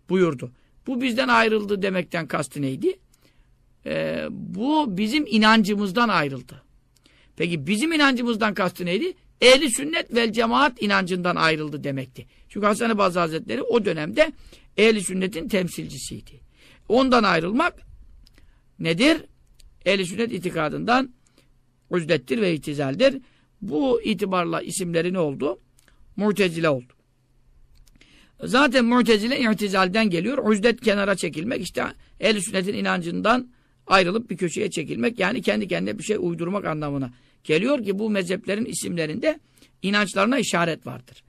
Buyurdu. Bu bizden ayrıldı demekten kastı neydi? Ee, bu bizim inancımızdan ayrıldı. Peki bizim inancımızdan kastı neydi? Ehli sünnet vel cemaat inancından ayrıldı demekti. Çünkü Hasan-ı Basri Hazretleri o dönemde ehli sünnetin temsilcisiydi. Ondan ayrılmak nedir? Ehli sünnet itikadından uzdettir ve itizaldir. Bu itibarla isimleri ne oldu? Mu'tezile oldu. Zaten Mu'tezile itizalden geliyor. Uzdet kenara çekilmek işte ehl sünnetin inancından ayrılıp bir köşeye çekilmek yani kendi kendine bir şey uydurmak anlamına geliyor ki bu mezheplerin isimlerinde inançlarına işaret vardır.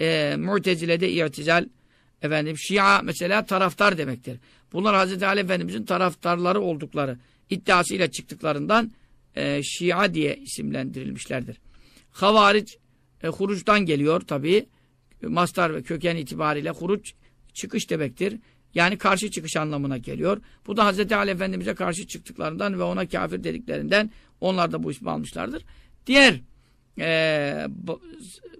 Ee, Mu'tezile'de itizal efendim Şia mesela taraftar demektir. Bunlar Hazreti Ali Efendimizin taraftarları oldukları iddiasıyla çıktıklarından e, Şia diye isimlendirilmişlerdir. Havaric e, huruçtan geliyor tabii mastar ve köken itibariyle huruç çıkış demektir. Yani karşı çıkış anlamına geliyor. Bu da Hz. Ali Efendimiz'e karşı çıktıklarından ve ona kafir dediklerinden onlar da bu ismi almışlardır. Diğer e,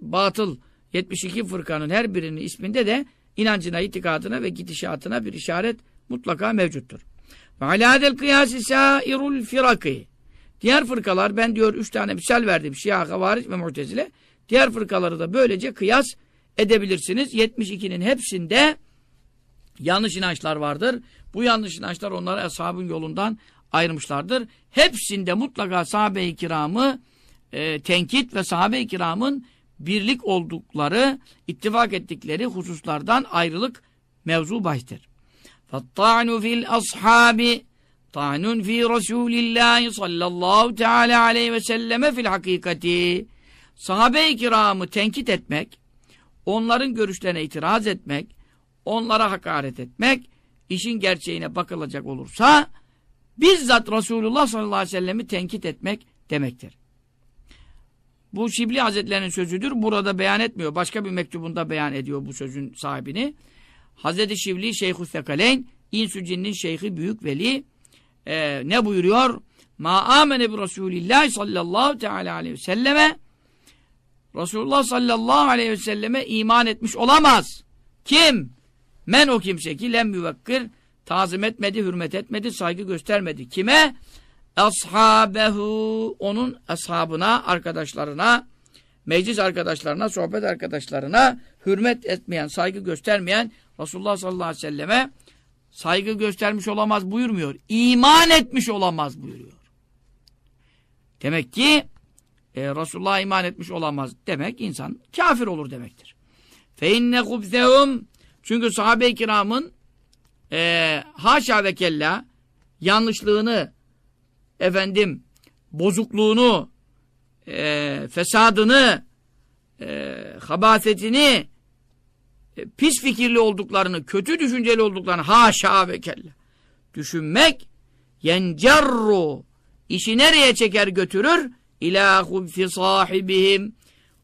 batıl 72 fırkanın her birinin isminde de inancına, itikadına ve gidişatına bir işaret mutlaka mevcuttur. Ve alâdel kıyâsi sâirul firakî. Diğer fırkalar ben diyor üç tane misal verdim. Şia, Havaric ve Mu'tezile. Diğer fırkaları da böylece kıyas edebilirsiniz. 72'nin hepsinde yanlış inançlar vardır. Bu yanlış inançlar onları ashabın yolundan ayırmışlardır. Hepsinde mutlaka sahabe-i kiramı e, tenkit ve sahabe-i kiramın birlik oldukları, ittifak ettikleri hususlardan ayrılık mevzu bahstir. فَالطَّعْنُ fil ashabi ta'nun fi Resulillahi sallallahu teala aleyhi ve selleme fil hakikati. Sahabe-i kiramı tenkit etmek, onların görüşlerine itiraz etmek, onlara hakaret etmek, işin gerçeğine bakılacak olursa, bizzat Resulullah sallallahu aleyhi ve sellemi tenkit etmek demektir. Bu Şibli Hazretlerinin sözüdür. Burada beyan etmiyor. Başka bir mektubunda beyan ediyor bu sözün sahibini. Hazreti Şibli Şeyhü Sekaleyn, İnsü Cinnin Şeyhi Büyük Veli e, ne buyuruyor? Ma amene bi Resulillah sallallahu teala aleyhi ve selleme Resulullah sallallahu aleyhi ve selleme iman etmiş olamaz. Kim? Men o kimse ki lem müvekkir tazim etmedi, hürmet etmedi, saygı göstermedi. Kime? Ashabehu onun ashabına, arkadaşlarına, meclis arkadaşlarına, sohbet arkadaşlarına hürmet etmeyen, saygı göstermeyen Resulullah sallallahu aleyhi ve selleme saygı göstermiş olamaz buyurmuyor. İman etmiş olamaz buyuruyor. Demek ki e, Resulullah'a iman etmiş olamaz demek insan kafir olur demektir. İnne kubzehum çünkü sahabe-i kiramın e, haşa ve kella yanlışlığını efendim bozukluğunu e, fesadını e, habasetini pis fikirli olduklarını, kötü düşünceli olduklarını haşa ve kella düşünmek yencerru işi nereye çeker götürür? İlâ hubfi sahibihim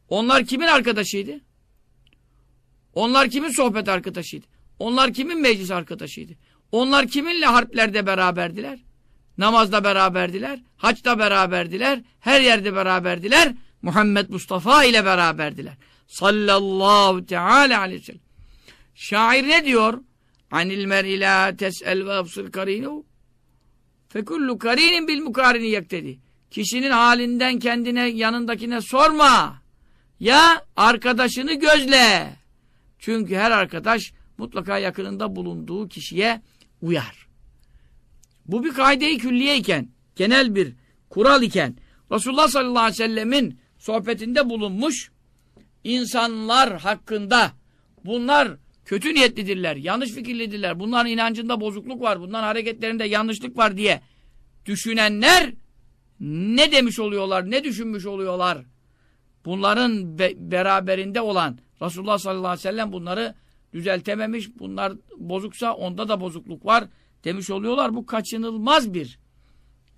onlar kimin arkadaşıydı? Onlar kimin sohbet arkadaşıydı? Onlar kimin meclis arkadaşıydı? Onlar kiminle harplerde beraberdiler? Namazda beraberdiler, haçta beraberdiler, her yerde beraberdiler. Muhammed Mustafa ile beraberdiler. Sallallahu teala aleyhi ve sellem. Şair ne diyor? Anil mer'i la tes'el ve absır karinu. Fekullu karinin bil mukarini yektedi. Kişinin halinden kendine yanındakine sorma. ya arkadaşını gözle. Çünkü her arkadaş mutlaka yakınında bulunduğu kişiye uyar. Bu bir kaide-i külliye iken, genel bir kural iken, Resulullah sallallahu aleyhi ve sellemin sohbetinde bulunmuş insanlar hakkında bunlar kötü niyetlidirler, yanlış fikirlidirler, bunların inancında bozukluk var, bunların hareketlerinde yanlışlık var diye düşünenler ne demiş oluyorlar, ne düşünmüş oluyorlar? Bunların be beraberinde olan Resulullah sallallahu aleyhi ve sellem bunları düzeltememiş, bunlar bozuksa onda da bozukluk var demiş oluyorlar. Bu kaçınılmaz bir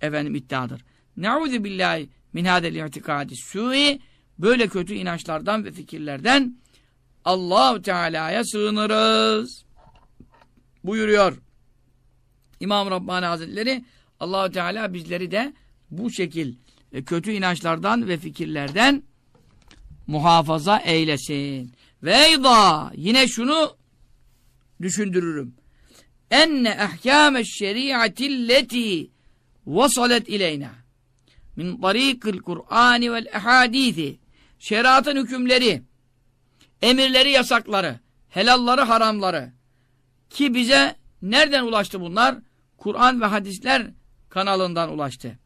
efendim iddiadır. Ne'udhu billahi min hadel i'tikadi su'i böyle kötü inançlardan ve fikirlerden Allahu Teala'ya sığınırız. Buyuruyor İmam Rabbani Hazretleri Allahu Teala bizleri de bu şekil e, kötü inançlardan ve fikirlerden muhafaza eylesin. Ve eyda yine şunu düşündürürüm. Enne ehkâme şeriatilleti vasalet ileyna min tarikil Kur'ani vel ehadisi şeriatın hükümleri emirleri yasakları helalları haramları ki bize nereden ulaştı bunlar? Kur'an ve hadisler kanalından ulaştı.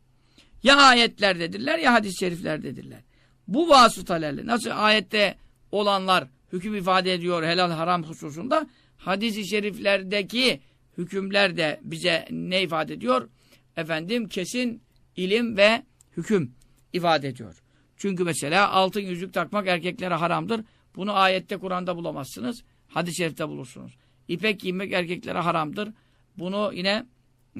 Ya ayetlerdedirler ya hadis-i şeriflerdedirler. Bu vasıtalarla nasıl ayette olanlar hüküm ifade ediyor helal haram hususunda hadis-i şeriflerdeki hükümler de bize ne ifade ediyor? Efendim kesin ilim ve hüküm ifade ediyor. Çünkü mesela altın yüzük takmak erkeklere haramdır. Bunu ayette Kur'an'da bulamazsınız. Hadis-i şerifte bulursunuz. İpek giymek erkeklere haramdır. Bunu yine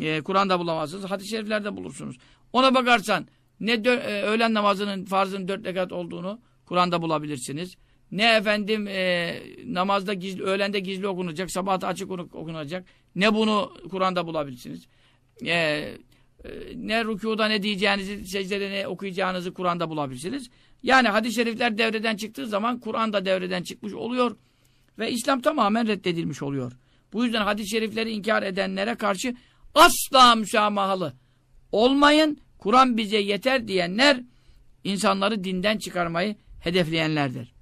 e, Kur'an'da bulamazsınız. Hadis-i şeriflerde bulursunuz. Ona bakarsan ne e, öğlen namazının farzının dört rekat olduğunu Kur'an'da bulabilirsiniz. Ne efendim e, namazda gizli, öğlende gizli okunacak, sabahta açık okunacak. Ne bunu Kur'an'da bulabilirsiniz. E, ne rükuda ne diyeceğinizi, secdede ne okuyacağınızı Kur'an'da bulabilirsiniz. Yani hadis-i şerifler devreden çıktığı zaman Kur'an da devreden çıkmış oluyor. Ve İslam tamamen reddedilmiş oluyor. Bu yüzden hadis-i şerifleri inkar edenlere karşı asla müsamahalı olmayın. Kur'an bize yeter diyenler insanları dinden çıkarmayı hedefleyenlerdir.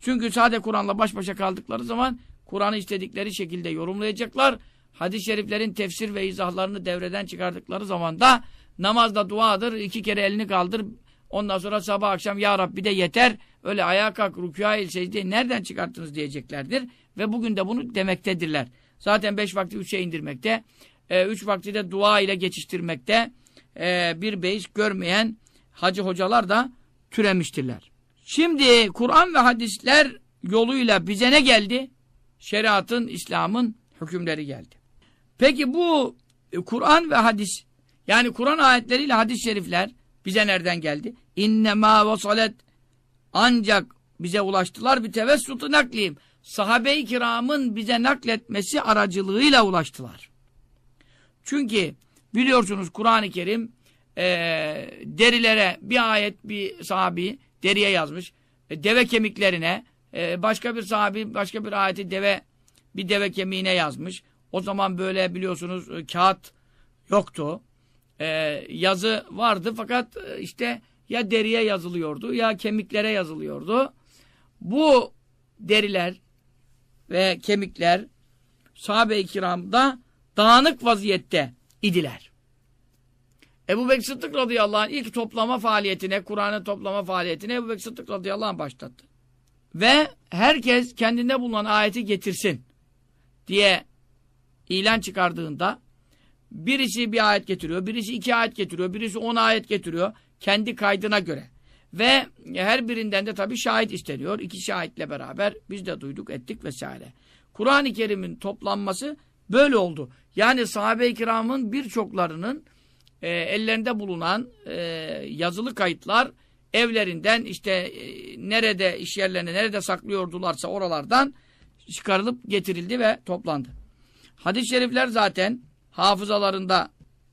Çünkü sade Kur'an'la baş başa kaldıkları zaman Kur'an'ı istedikleri şekilde yorumlayacaklar. Hadis-i şeriflerin tefsir ve izahlarını devreden çıkardıkları zaman da namazda duadır. iki kere elini kaldır. Ondan sonra sabah akşam Ya Rabbi de yeter. Öyle ayağa kalk, rükûa il secdeyi nereden çıkarttınız diyeceklerdir. Ve bugün de bunu demektedirler. Zaten beş vakti üçe indirmekte. E, üç vakti de dua ile geçiştirmekte. E, bir beyiş görmeyen hacı hocalar da türemiştirler. Şimdi Kur'an ve hadisler yoluyla bize ne geldi? Şeriatın, İslam'ın hükümleri geldi. Peki bu e, Kur'an ve hadis yani Kur'an ayetleriyle hadis-i şerifler bize nereden geldi? İnnemâ vasalet ancak bize ulaştılar bir tevessutu nakliyim. Sahabe-i kiramın bize nakletmesi aracılığıyla ulaştılar. Çünkü biliyorsunuz Kur'an-ı Kerim e, derilere bir ayet bir sahabi deriye yazmış. E, deve kemiklerine e, başka bir sahabi başka bir ayeti deve bir deve kemiğine yazmış. O zaman böyle biliyorsunuz e, kağıt yoktu. E, yazı vardı fakat e, işte ya deriye yazılıyordu ya kemiklere yazılıyordu. Bu deriler ve kemikler sahabe-i kiramda dağınık vaziyette idiler. Ebu Bekir Sıddık radıyallahu anh ilk toplama faaliyetine, Kur'an'ı toplama faaliyetine Ebu Bekir Sıddık radıyallahu anh başlattı. Ve herkes kendinde bulunan ayeti getirsin diye ilan çıkardığında birisi bir ayet getiriyor, birisi iki ayet getiriyor, birisi on ayet getiriyor kendi kaydına göre. Ve her birinden de tabii şahit isteniyor. İki şahitle beraber biz de duyduk, ettik vesaire. Kur'an-ı Kerim'in toplanması böyle oldu. Yani sahabe-i kiramın birçoklarının e, ellerinde bulunan e, yazılı kayıtlar evlerinden işte e, nerede iş yerlerine nerede saklıyordularsa oralardan çıkarılıp getirildi ve toplandı. Hadis-i şerifler zaten hafızalarında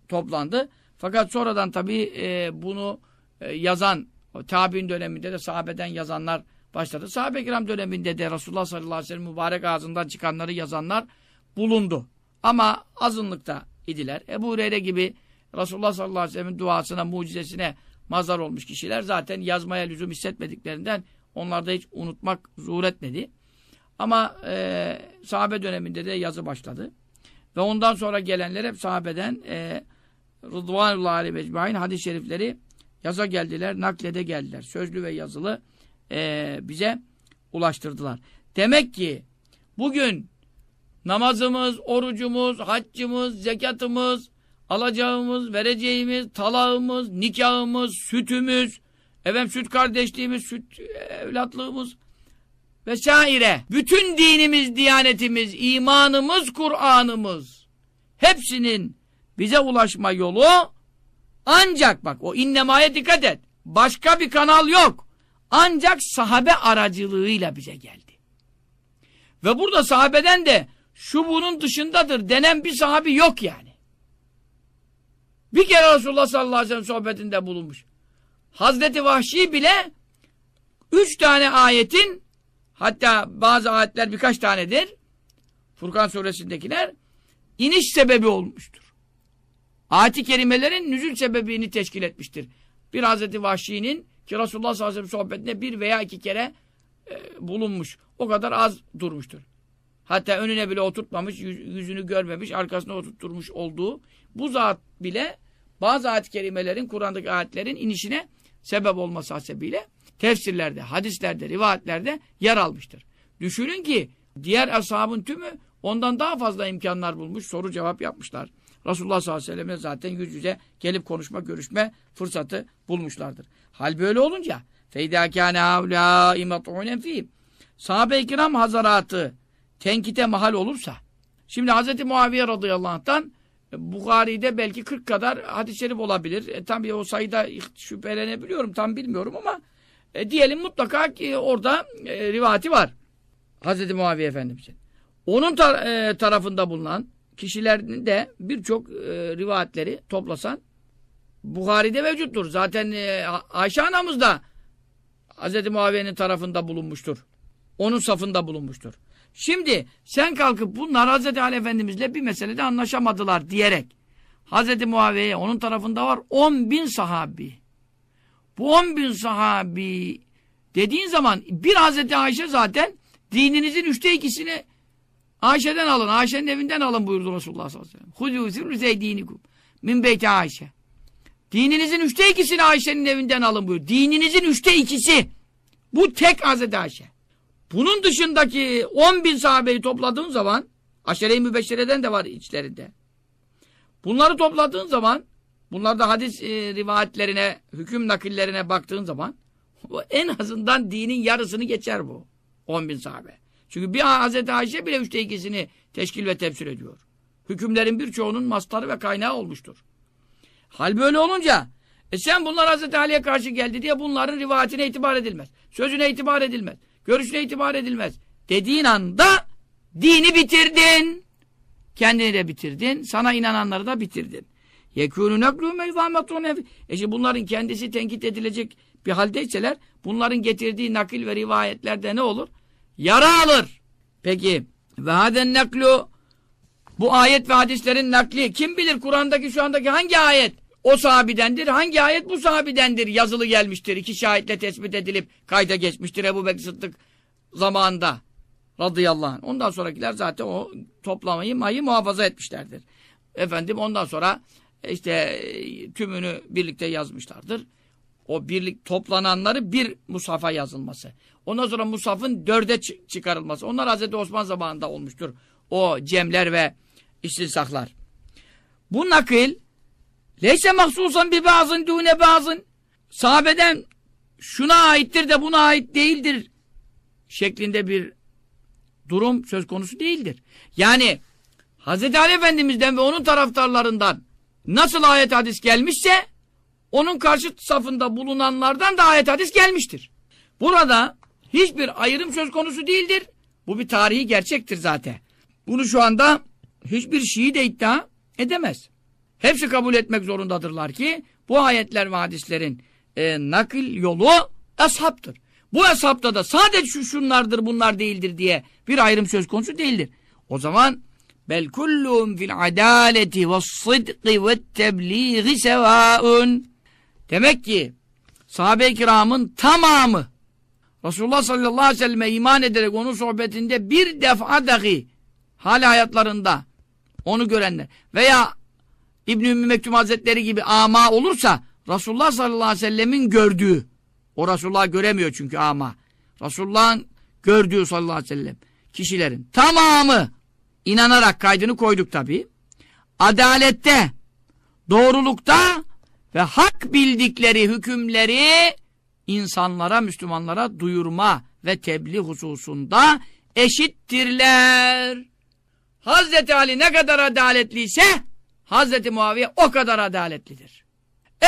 toplandı. Fakat sonradan tabi e, bunu e, yazan tabi'in döneminde de sahabeden yazanlar başladı. Sahabe-i kiram döneminde de Resulullah sallallahu aleyhi ve sellem mübarek ağzından çıkanları yazanlar bulundu. Ama azınlıkta idiler. Ebu Hureyre gibi Resulullah sallallahu aleyhi ve sellem'in duasına, mucizesine mazhar olmuş kişiler zaten yazmaya lüzum hissetmediklerinden Onlarda hiç unutmak zuhur etmedi. Ama e, sahabe döneminde de yazı başladı. Ve ondan sonra gelenler hep sahabeden e, Rıdvanullah aleyhi mecmain hadis-i şerifleri yaza geldiler, naklede geldiler. Sözlü ve yazılı e, bize ulaştırdılar. Demek ki bugün namazımız, orucumuz, haccımız, zekatımız, alacağımız, vereceğimiz, talağımız, nikahımız, sütümüz, efendim süt kardeşliğimiz, süt evlatlığımız vesaire. Bütün dinimiz, diyanetimiz, imanımız, Kur'an'ımız hepsinin bize ulaşma yolu ancak bak o innemaya dikkat et. Başka bir kanal yok. Ancak sahabe aracılığıyla bize geldi. Ve burada sahabeden de şu bunun dışındadır denen bir sahabi yok yani. Bir kere Resulullah sallallahu aleyhi ve sellem sohbetinde bulunmuş. Hazreti Vahşi bile üç tane ayetin hatta bazı ayetler birkaç tanedir. Furkan suresindekiler iniş sebebi olmuştur. Ayet-i kerimelerin nüzül sebebini teşkil etmiştir. Bir Hazreti Vahşi'nin ki Resulullah sallallahu aleyhi ve sellem sohbetinde bir veya iki kere e, bulunmuş. O kadar az durmuştur. Hatta önüne bile oturtmamış, yüzünü görmemiş, arkasına oturtturmuş olduğu bu zat bile bazı ayet-i kerimelerin, Kur'an'daki ayetlerin inişine sebep olması hasebiyle tefsirlerde, hadislerde, rivayetlerde yer almıştır. Düşünün ki diğer ashabın tümü ondan daha fazla imkanlar bulmuş, soru cevap yapmışlar. Resulullah sallallahu aleyhi ve sellem'e zaten yüz yüze gelip konuşma, görüşme fırsatı bulmuşlardır. Hal böyle olunca فَاِذَا كَانَ هَوْلَا اِمَطْعُونَ ف۪يهِمْ Sahabe-i kiram hazaratı tenkite mahal olursa şimdi Hz. Muaviye radıyallahu anh'tan Bukhari'de belki 40 kadar hadis-i şerif olabilir. E, tabii o sayıda şüphelenebiliyorum tam bilmiyorum ama e, diyelim mutlaka ki orada e, rivati var. Hz. Muaviye Efendimiz'in. Onun tar e, tarafında bulunan kişilerin de birçok e, rivayetleri toplasan Bukhari'de mevcuttur. Zaten e, Ayşe anamız da Hz. Muaviye'nin tarafında bulunmuştur. Onun safında bulunmuştur. Şimdi sen kalkıp bunlar Hz. Ali Efendimizle bir meselede anlaşamadılar diyerek Hz. Muaviye'ye onun tarafında var 10 bin sahabi. Bu 10 bin sahabi dediğin zaman bir Hz. Ayşe zaten dininizin üçte ikisini Ayşe'den alın, Ayşe'nin evinden alın buyurdu Resulullah sallallahu aleyhi ve sellem. Huzû sirrü zeydinikum min beyti Ayşe. Dininizin üçte ikisini Ayşe'nin evinden alın buyurdu. Dininizin üçte ikisi. Bu tek Hazreti Ayşe. Bunun dışındaki 10 bin sahabeyi topladığın zaman Aşere-i Mübeşşere'den de var içlerinde. Bunları topladığın zaman bunlarda hadis e, rivayetlerine, hüküm nakillerine baktığın zaman en azından dinin yarısını geçer bu. 10 bin sahabe. Çünkü bir Hazreti Ayşe bile üçte ikisini teşkil ve tefsir ediyor. Hükümlerin birçoğunun mastarı ve kaynağı olmuştur. Hal böyle olunca e sen bunlar Hazreti Ali'ye karşı geldi diye bunların rivayetine itibar edilmez. Sözüne itibar edilmez. Görüşüne itibar edilmez. Dediğin anda dini bitirdin. Kendini de bitirdin. Sana inananları da bitirdin. Yekûnü neklû meyzâmetûn E şimdi bunların kendisi tenkit edilecek bir haldeyseler bunların getirdiği nakil ve rivayetlerde ne olur? Yara alır. Peki ve haden neklu bu ayet ve hadislerin nakli kim bilir Kur'an'daki şu andaki hangi ayet o sahabidendir, hangi ayet bu sahabidendir yazılı gelmiştir. iki şahitle tespit edilip kayda geçmiştir Ebu Bekir Sıddık zamanında radıyallahu anh. Ondan sonrakiler zaten o toplamayı mayı muhafaza etmişlerdir. Efendim ondan sonra işte tümünü birlikte yazmışlardır. O birlik toplananları bir musafa yazılması. Ondan sonra musafın dörde çıkarılması. Onlar Hazreti Osman zamanında olmuştur. O cemler ve istilsaklar. Bu nakil Leyse mahsusan bir bazın düğüne bazın. Sahabeden şuna aittir de buna ait değildir şeklinde bir durum söz konusu değildir. Yani Hz. Ali Efendimiz'den ve onun taraftarlarından nasıl ayet hadis gelmişse onun karşı safında bulunanlardan da ayet hadis gelmiştir. Burada hiçbir ayrım söz konusu değildir. Bu bir tarihi gerçektir zaten. Bunu şu anda hiçbir Şii de iddia edemez. Hepsi kabul etmek zorundadırlar ki bu ayetler ve hadislerin e, nakil yolu eshaptır. Bu eshapta da sadece şu şunlardır bunlar değildir diye bir ayrım söz konusu değildir. O zaman bel kullum fil adaleti ve sıdkı ve tebliği sevaun demek ki sahabe-i kiramın tamamı Resulullah sallallahu aleyhi ve selleme iman ederek onun sohbetinde bir defa dahi hali hayatlarında onu görenler veya İbn-i Ümmü Mektum Hazretleri gibi ama olursa Resulullah sallallahu aleyhi ve sellemin gördüğü o Resulullah göremiyor çünkü ama Resulullah'ın gördüğü sallallahu aleyhi ve sellem kişilerin tamamı inanarak kaydını koyduk tabi adalette doğrulukta ve hak bildikleri hükümleri insanlara, Müslümanlara duyurma ve tebliğ hususunda eşittirler. Hazreti Ali ne kadar adaletliyse Hazreti Muaviye o kadar adaletlidir.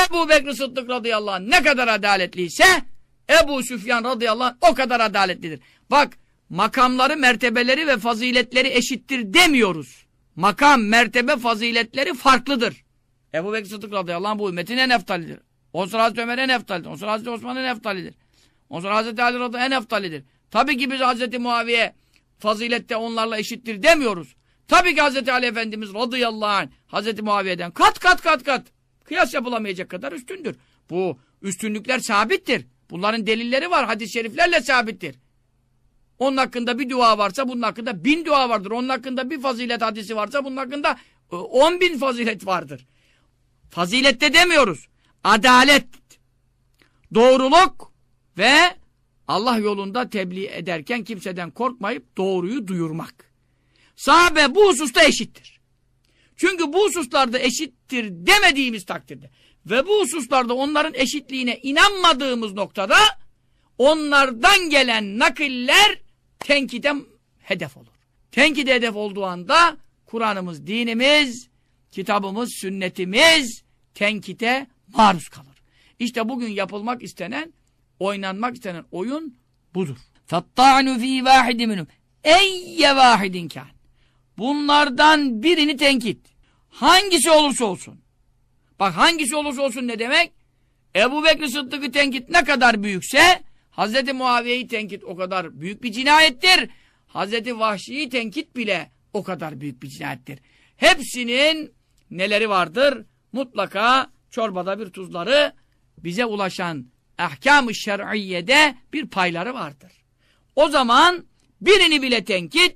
Ebu Bekir Sıddık radıyallahu anh ne kadar adaletliyse Ebu Süfyan radıyallahu anh o kadar adaletlidir. Bak makamları, mertebeleri ve faziletleri eşittir demiyoruz. Makam, mertebe, faziletleri farklıdır. Ebu Bekir Sıddık radıyallahu anh bu ümmetin en eftalidir. Ondan sonra Hazreti Ömer en eftalidir. Ondan sonra Hazreti Osman en eftalidir. Ondan sonra Hazreti Ali radıyallahu en eftalidir. Tabii ki biz Hazreti Muaviye fazilette onlarla eşittir demiyoruz. Tabii ki Hazreti Ali Efendimiz radıyallahu anh Hazreti Muaviye'den kat kat kat kat kıyas yapılamayacak kadar üstündür. Bu üstünlükler sabittir. Bunların delilleri var. Hadis-i şeriflerle sabittir. Onun hakkında bir dua varsa bunun hakkında bin dua vardır. Onun hakkında bir fazilet hadisi varsa bunun hakkında e, on bin fazilet vardır. Fazilette demiyoruz. Adalet, doğruluk ve Allah yolunda tebliğ ederken kimseden korkmayıp doğruyu duyurmak. Sahabe bu hususta eşittir. Çünkü bu hususlarda eşittir demediğimiz takdirde ve bu hususlarda onların eşitliğine inanmadığımız noktada onlardan gelen nakiller tenkide hedef olur. Tenkide hedef olduğu anda Kur'an'ımız, dinimiz, kitabımız, sünnetimiz tenkite maruz kalır. İşte bugün yapılmak istenen, oynanmak istenen oyun budur. فَالطَّعْنُ ف۪ي وَاحِدٍ مِنُمْ اَيَّ وَاحِدٍ كَانٍ Bunlardan birini tenkit. Hangisi olursa olsun. Bak hangisi olursa olsun ne demek? Ebu Bekir Sıddık'ı tenkit ne kadar büyükse Hazreti Muaviye'yi tenkit o kadar büyük bir cinayettir. Hazreti Vahşi'yi tenkit bile o kadar büyük bir cinayettir. Hepsinin neleri vardır? Mutlaka çorbada bir tuzları bize ulaşan ahkam-ı şer'iyyede bir payları vardır. O zaman birini bile tenkit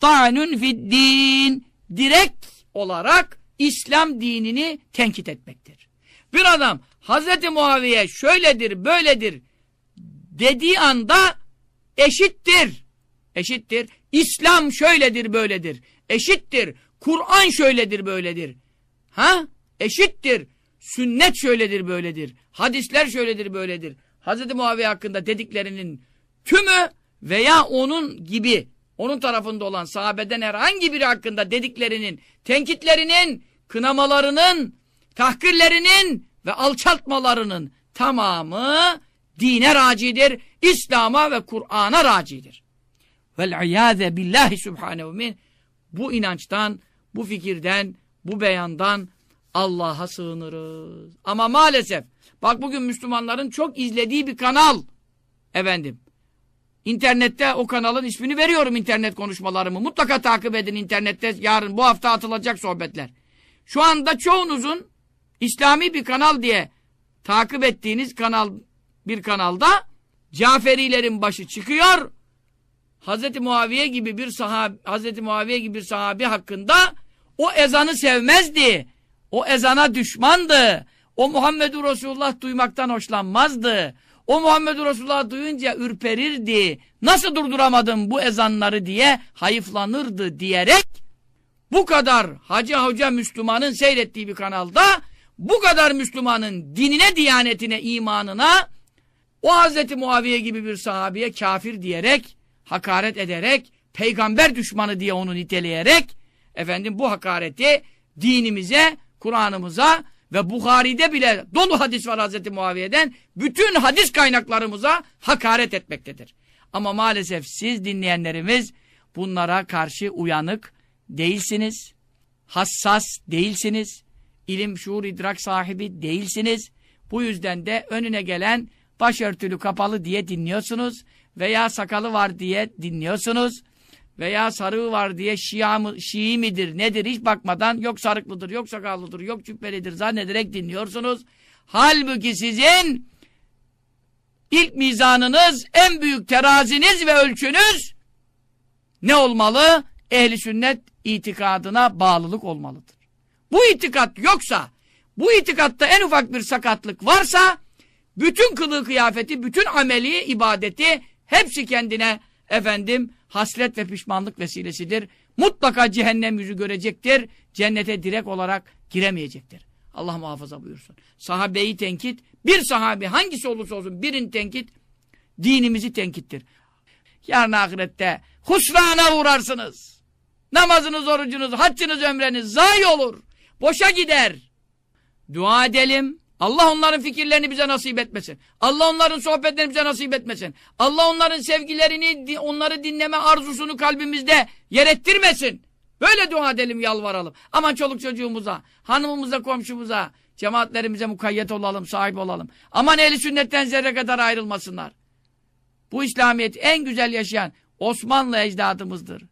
ta'nun fiddin direkt olarak İslam dinini tenkit etmektir. Bir adam Hazreti Muaviye şöyledir böyledir dediği anda eşittir. Eşittir. İslam şöyledir böyledir. Eşittir. Kur'an şöyledir böyledir. Ha? Eşittir. Sünnet şöyledir böyledir. Hadisler şöyledir böyledir. Hazreti Muaviye hakkında dediklerinin tümü veya onun gibi onun tarafında olan sahabeden herhangi biri hakkında dediklerinin, tenkitlerinin, kınamalarının, tahkirlerinin ve alçaltmalarının tamamı dine racidir, İslam'a ve Kur'an'a racidir. Vel billahi subhanehu min bu inançtan, bu fikirden, bu beyandan Allah'a sığınırız. Ama maalesef bak bugün Müslümanların çok izlediği bir kanal efendim. İnternette o kanalın ismini veriyorum internet konuşmalarımı. Mutlaka takip edin internette yarın bu hafta atılacak sohbetler. Şu anda çoğunuzun İslami bir kanal diye takip ettiğiniz kanal bir kanalda Caferilerin başı çıkıyor. Hazreti Muaviye gibi bir sahabi, Hazreti Muaviye gibi bir sahabi hakkında o ezanı sevmezdi. O ezana düşmandı. O Muhammedur Resulullah duymaktan hoşlanmazdı. O Muhammed Resulullah duyunca ürperirdi. Nasıl durduramadım bu ezanları diye hayıflanırdı diyerek bu kadar Hacı Hoca Müslümanın seyrettiği bir kanalda bu kadar Müslümanın dinine, diyanetine, imanına o Hazreti Muaviye gibi bir sahabiye kafir diyerek, hakaret ederek, peygamber düşmanı diye onu niteleyerek efendim bu hakareti dinimize, Kur'an'ımıza ve Bukhari'de bile dolu hadis var Hazreti Muaviye'den. Bütün hadis kaynaklarımıza hakaret etmektedir. Ama maalesef siz dinleyenlerimiz bunlara karşı uyanık değilsiniz. Hassas değilsiniz. ilim, şuur, idrak sahibi değilsiniz. Bu yüzden de önüne gelen başörtülü kapalı diye dinliyorsunuz. Veya sakalı var diye dinliyorsunuz veya sarığı var diye Şia mı, Şii midir nedir hiç bakmadan yok sarıklıdır, yok sakallıdır, yok cübbelidir zannederek dinliyorsunuz. Halbuki sizin ilk mizanınız, en büyük teraziniz ve ölçünüz ne olmalı? Ehli sünnet itikadına bağlılık olmalıdır. Bu itikat yoksa, bu itikatta en ufak bir sakatlık varsa, bütün kılığı kıyafeti, bütün ameli, ibadeti hepsi kendine efendim haslet ve pişmanlık vesilesidir. Mutlaka cehennem yüzü görecektir. Cennete direkt olarak giremeyecektir. Allah muhafaza buyursun. Sahabeyi tenkit, bir sahabi hangisi olursa olsun birini tenkit, dinimizi tenkittir. Yarın ahirette husrana uğrarsınız. Namazınız, orucunuz, haccınız, ömreniz zayi olur. Boşa gider. Dua edelim. Allah onların fikirlerini bize nasip etmesin. Allah onların sohbetlerini bize nasip etmesin. Allah onların sevgilerini, onları dinleme arzusunu kalbimizde yer ettirmesin. Böyle dua edelim, yalvaralım. Aman çoluk çocuğumuza, hanımımıza, komşumuza, cemaatlerimize mukayyet olalım, sahip olalım. Aman ehli sünnetten zerre kadar ayrılmasınlar. Bu İslamiyet en güzel yaşayan Osmanlı ecdadımızdır.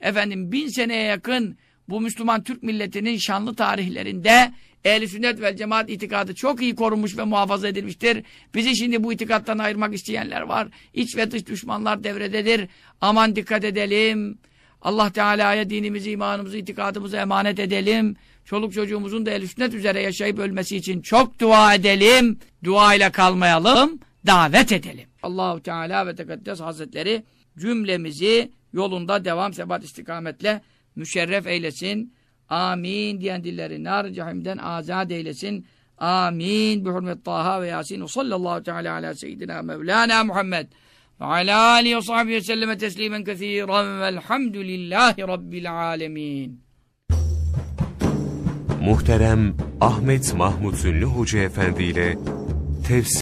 Efendim bin seneye yakın bu Müslüman Türk milletinin şanlı tarihlerinde ehl sünnet vel cemaat itikadı çok iyi korunmuş ve muhafaza edilmiştir. Bizi şimdi bu itikattan ayırmak isteyenler var. İç ve dış düşmanlar devrededir. Aman dikkat edelim. Allah Teala'ya dinimizi, imanımızı, itikadımızı emanet edelim. Çoluk çocuğumuzun da ehl sünnet üzere yaşayıp ölmesi için çok dua edelim. Dua ile kalmayalım, davet edelim. Allahu Teala ve Tekaddes Hazretleri cümlemizi yolunda devam sebat istikametle müşerref eylesin. Amin diyen dilleri nar cehimden azad eylesin. Amin. Bi hurmet Taha ve Yasin. Sallallahu teala ala seyyidina Mevlana Muhammed. Ve ala alihi ve sahbihi ve selleme teslimen kethiren velhamdülillahi rabbil alemin. Muhterem Ahmet Mahmut Ünlü Hoca Efendi ile tefsir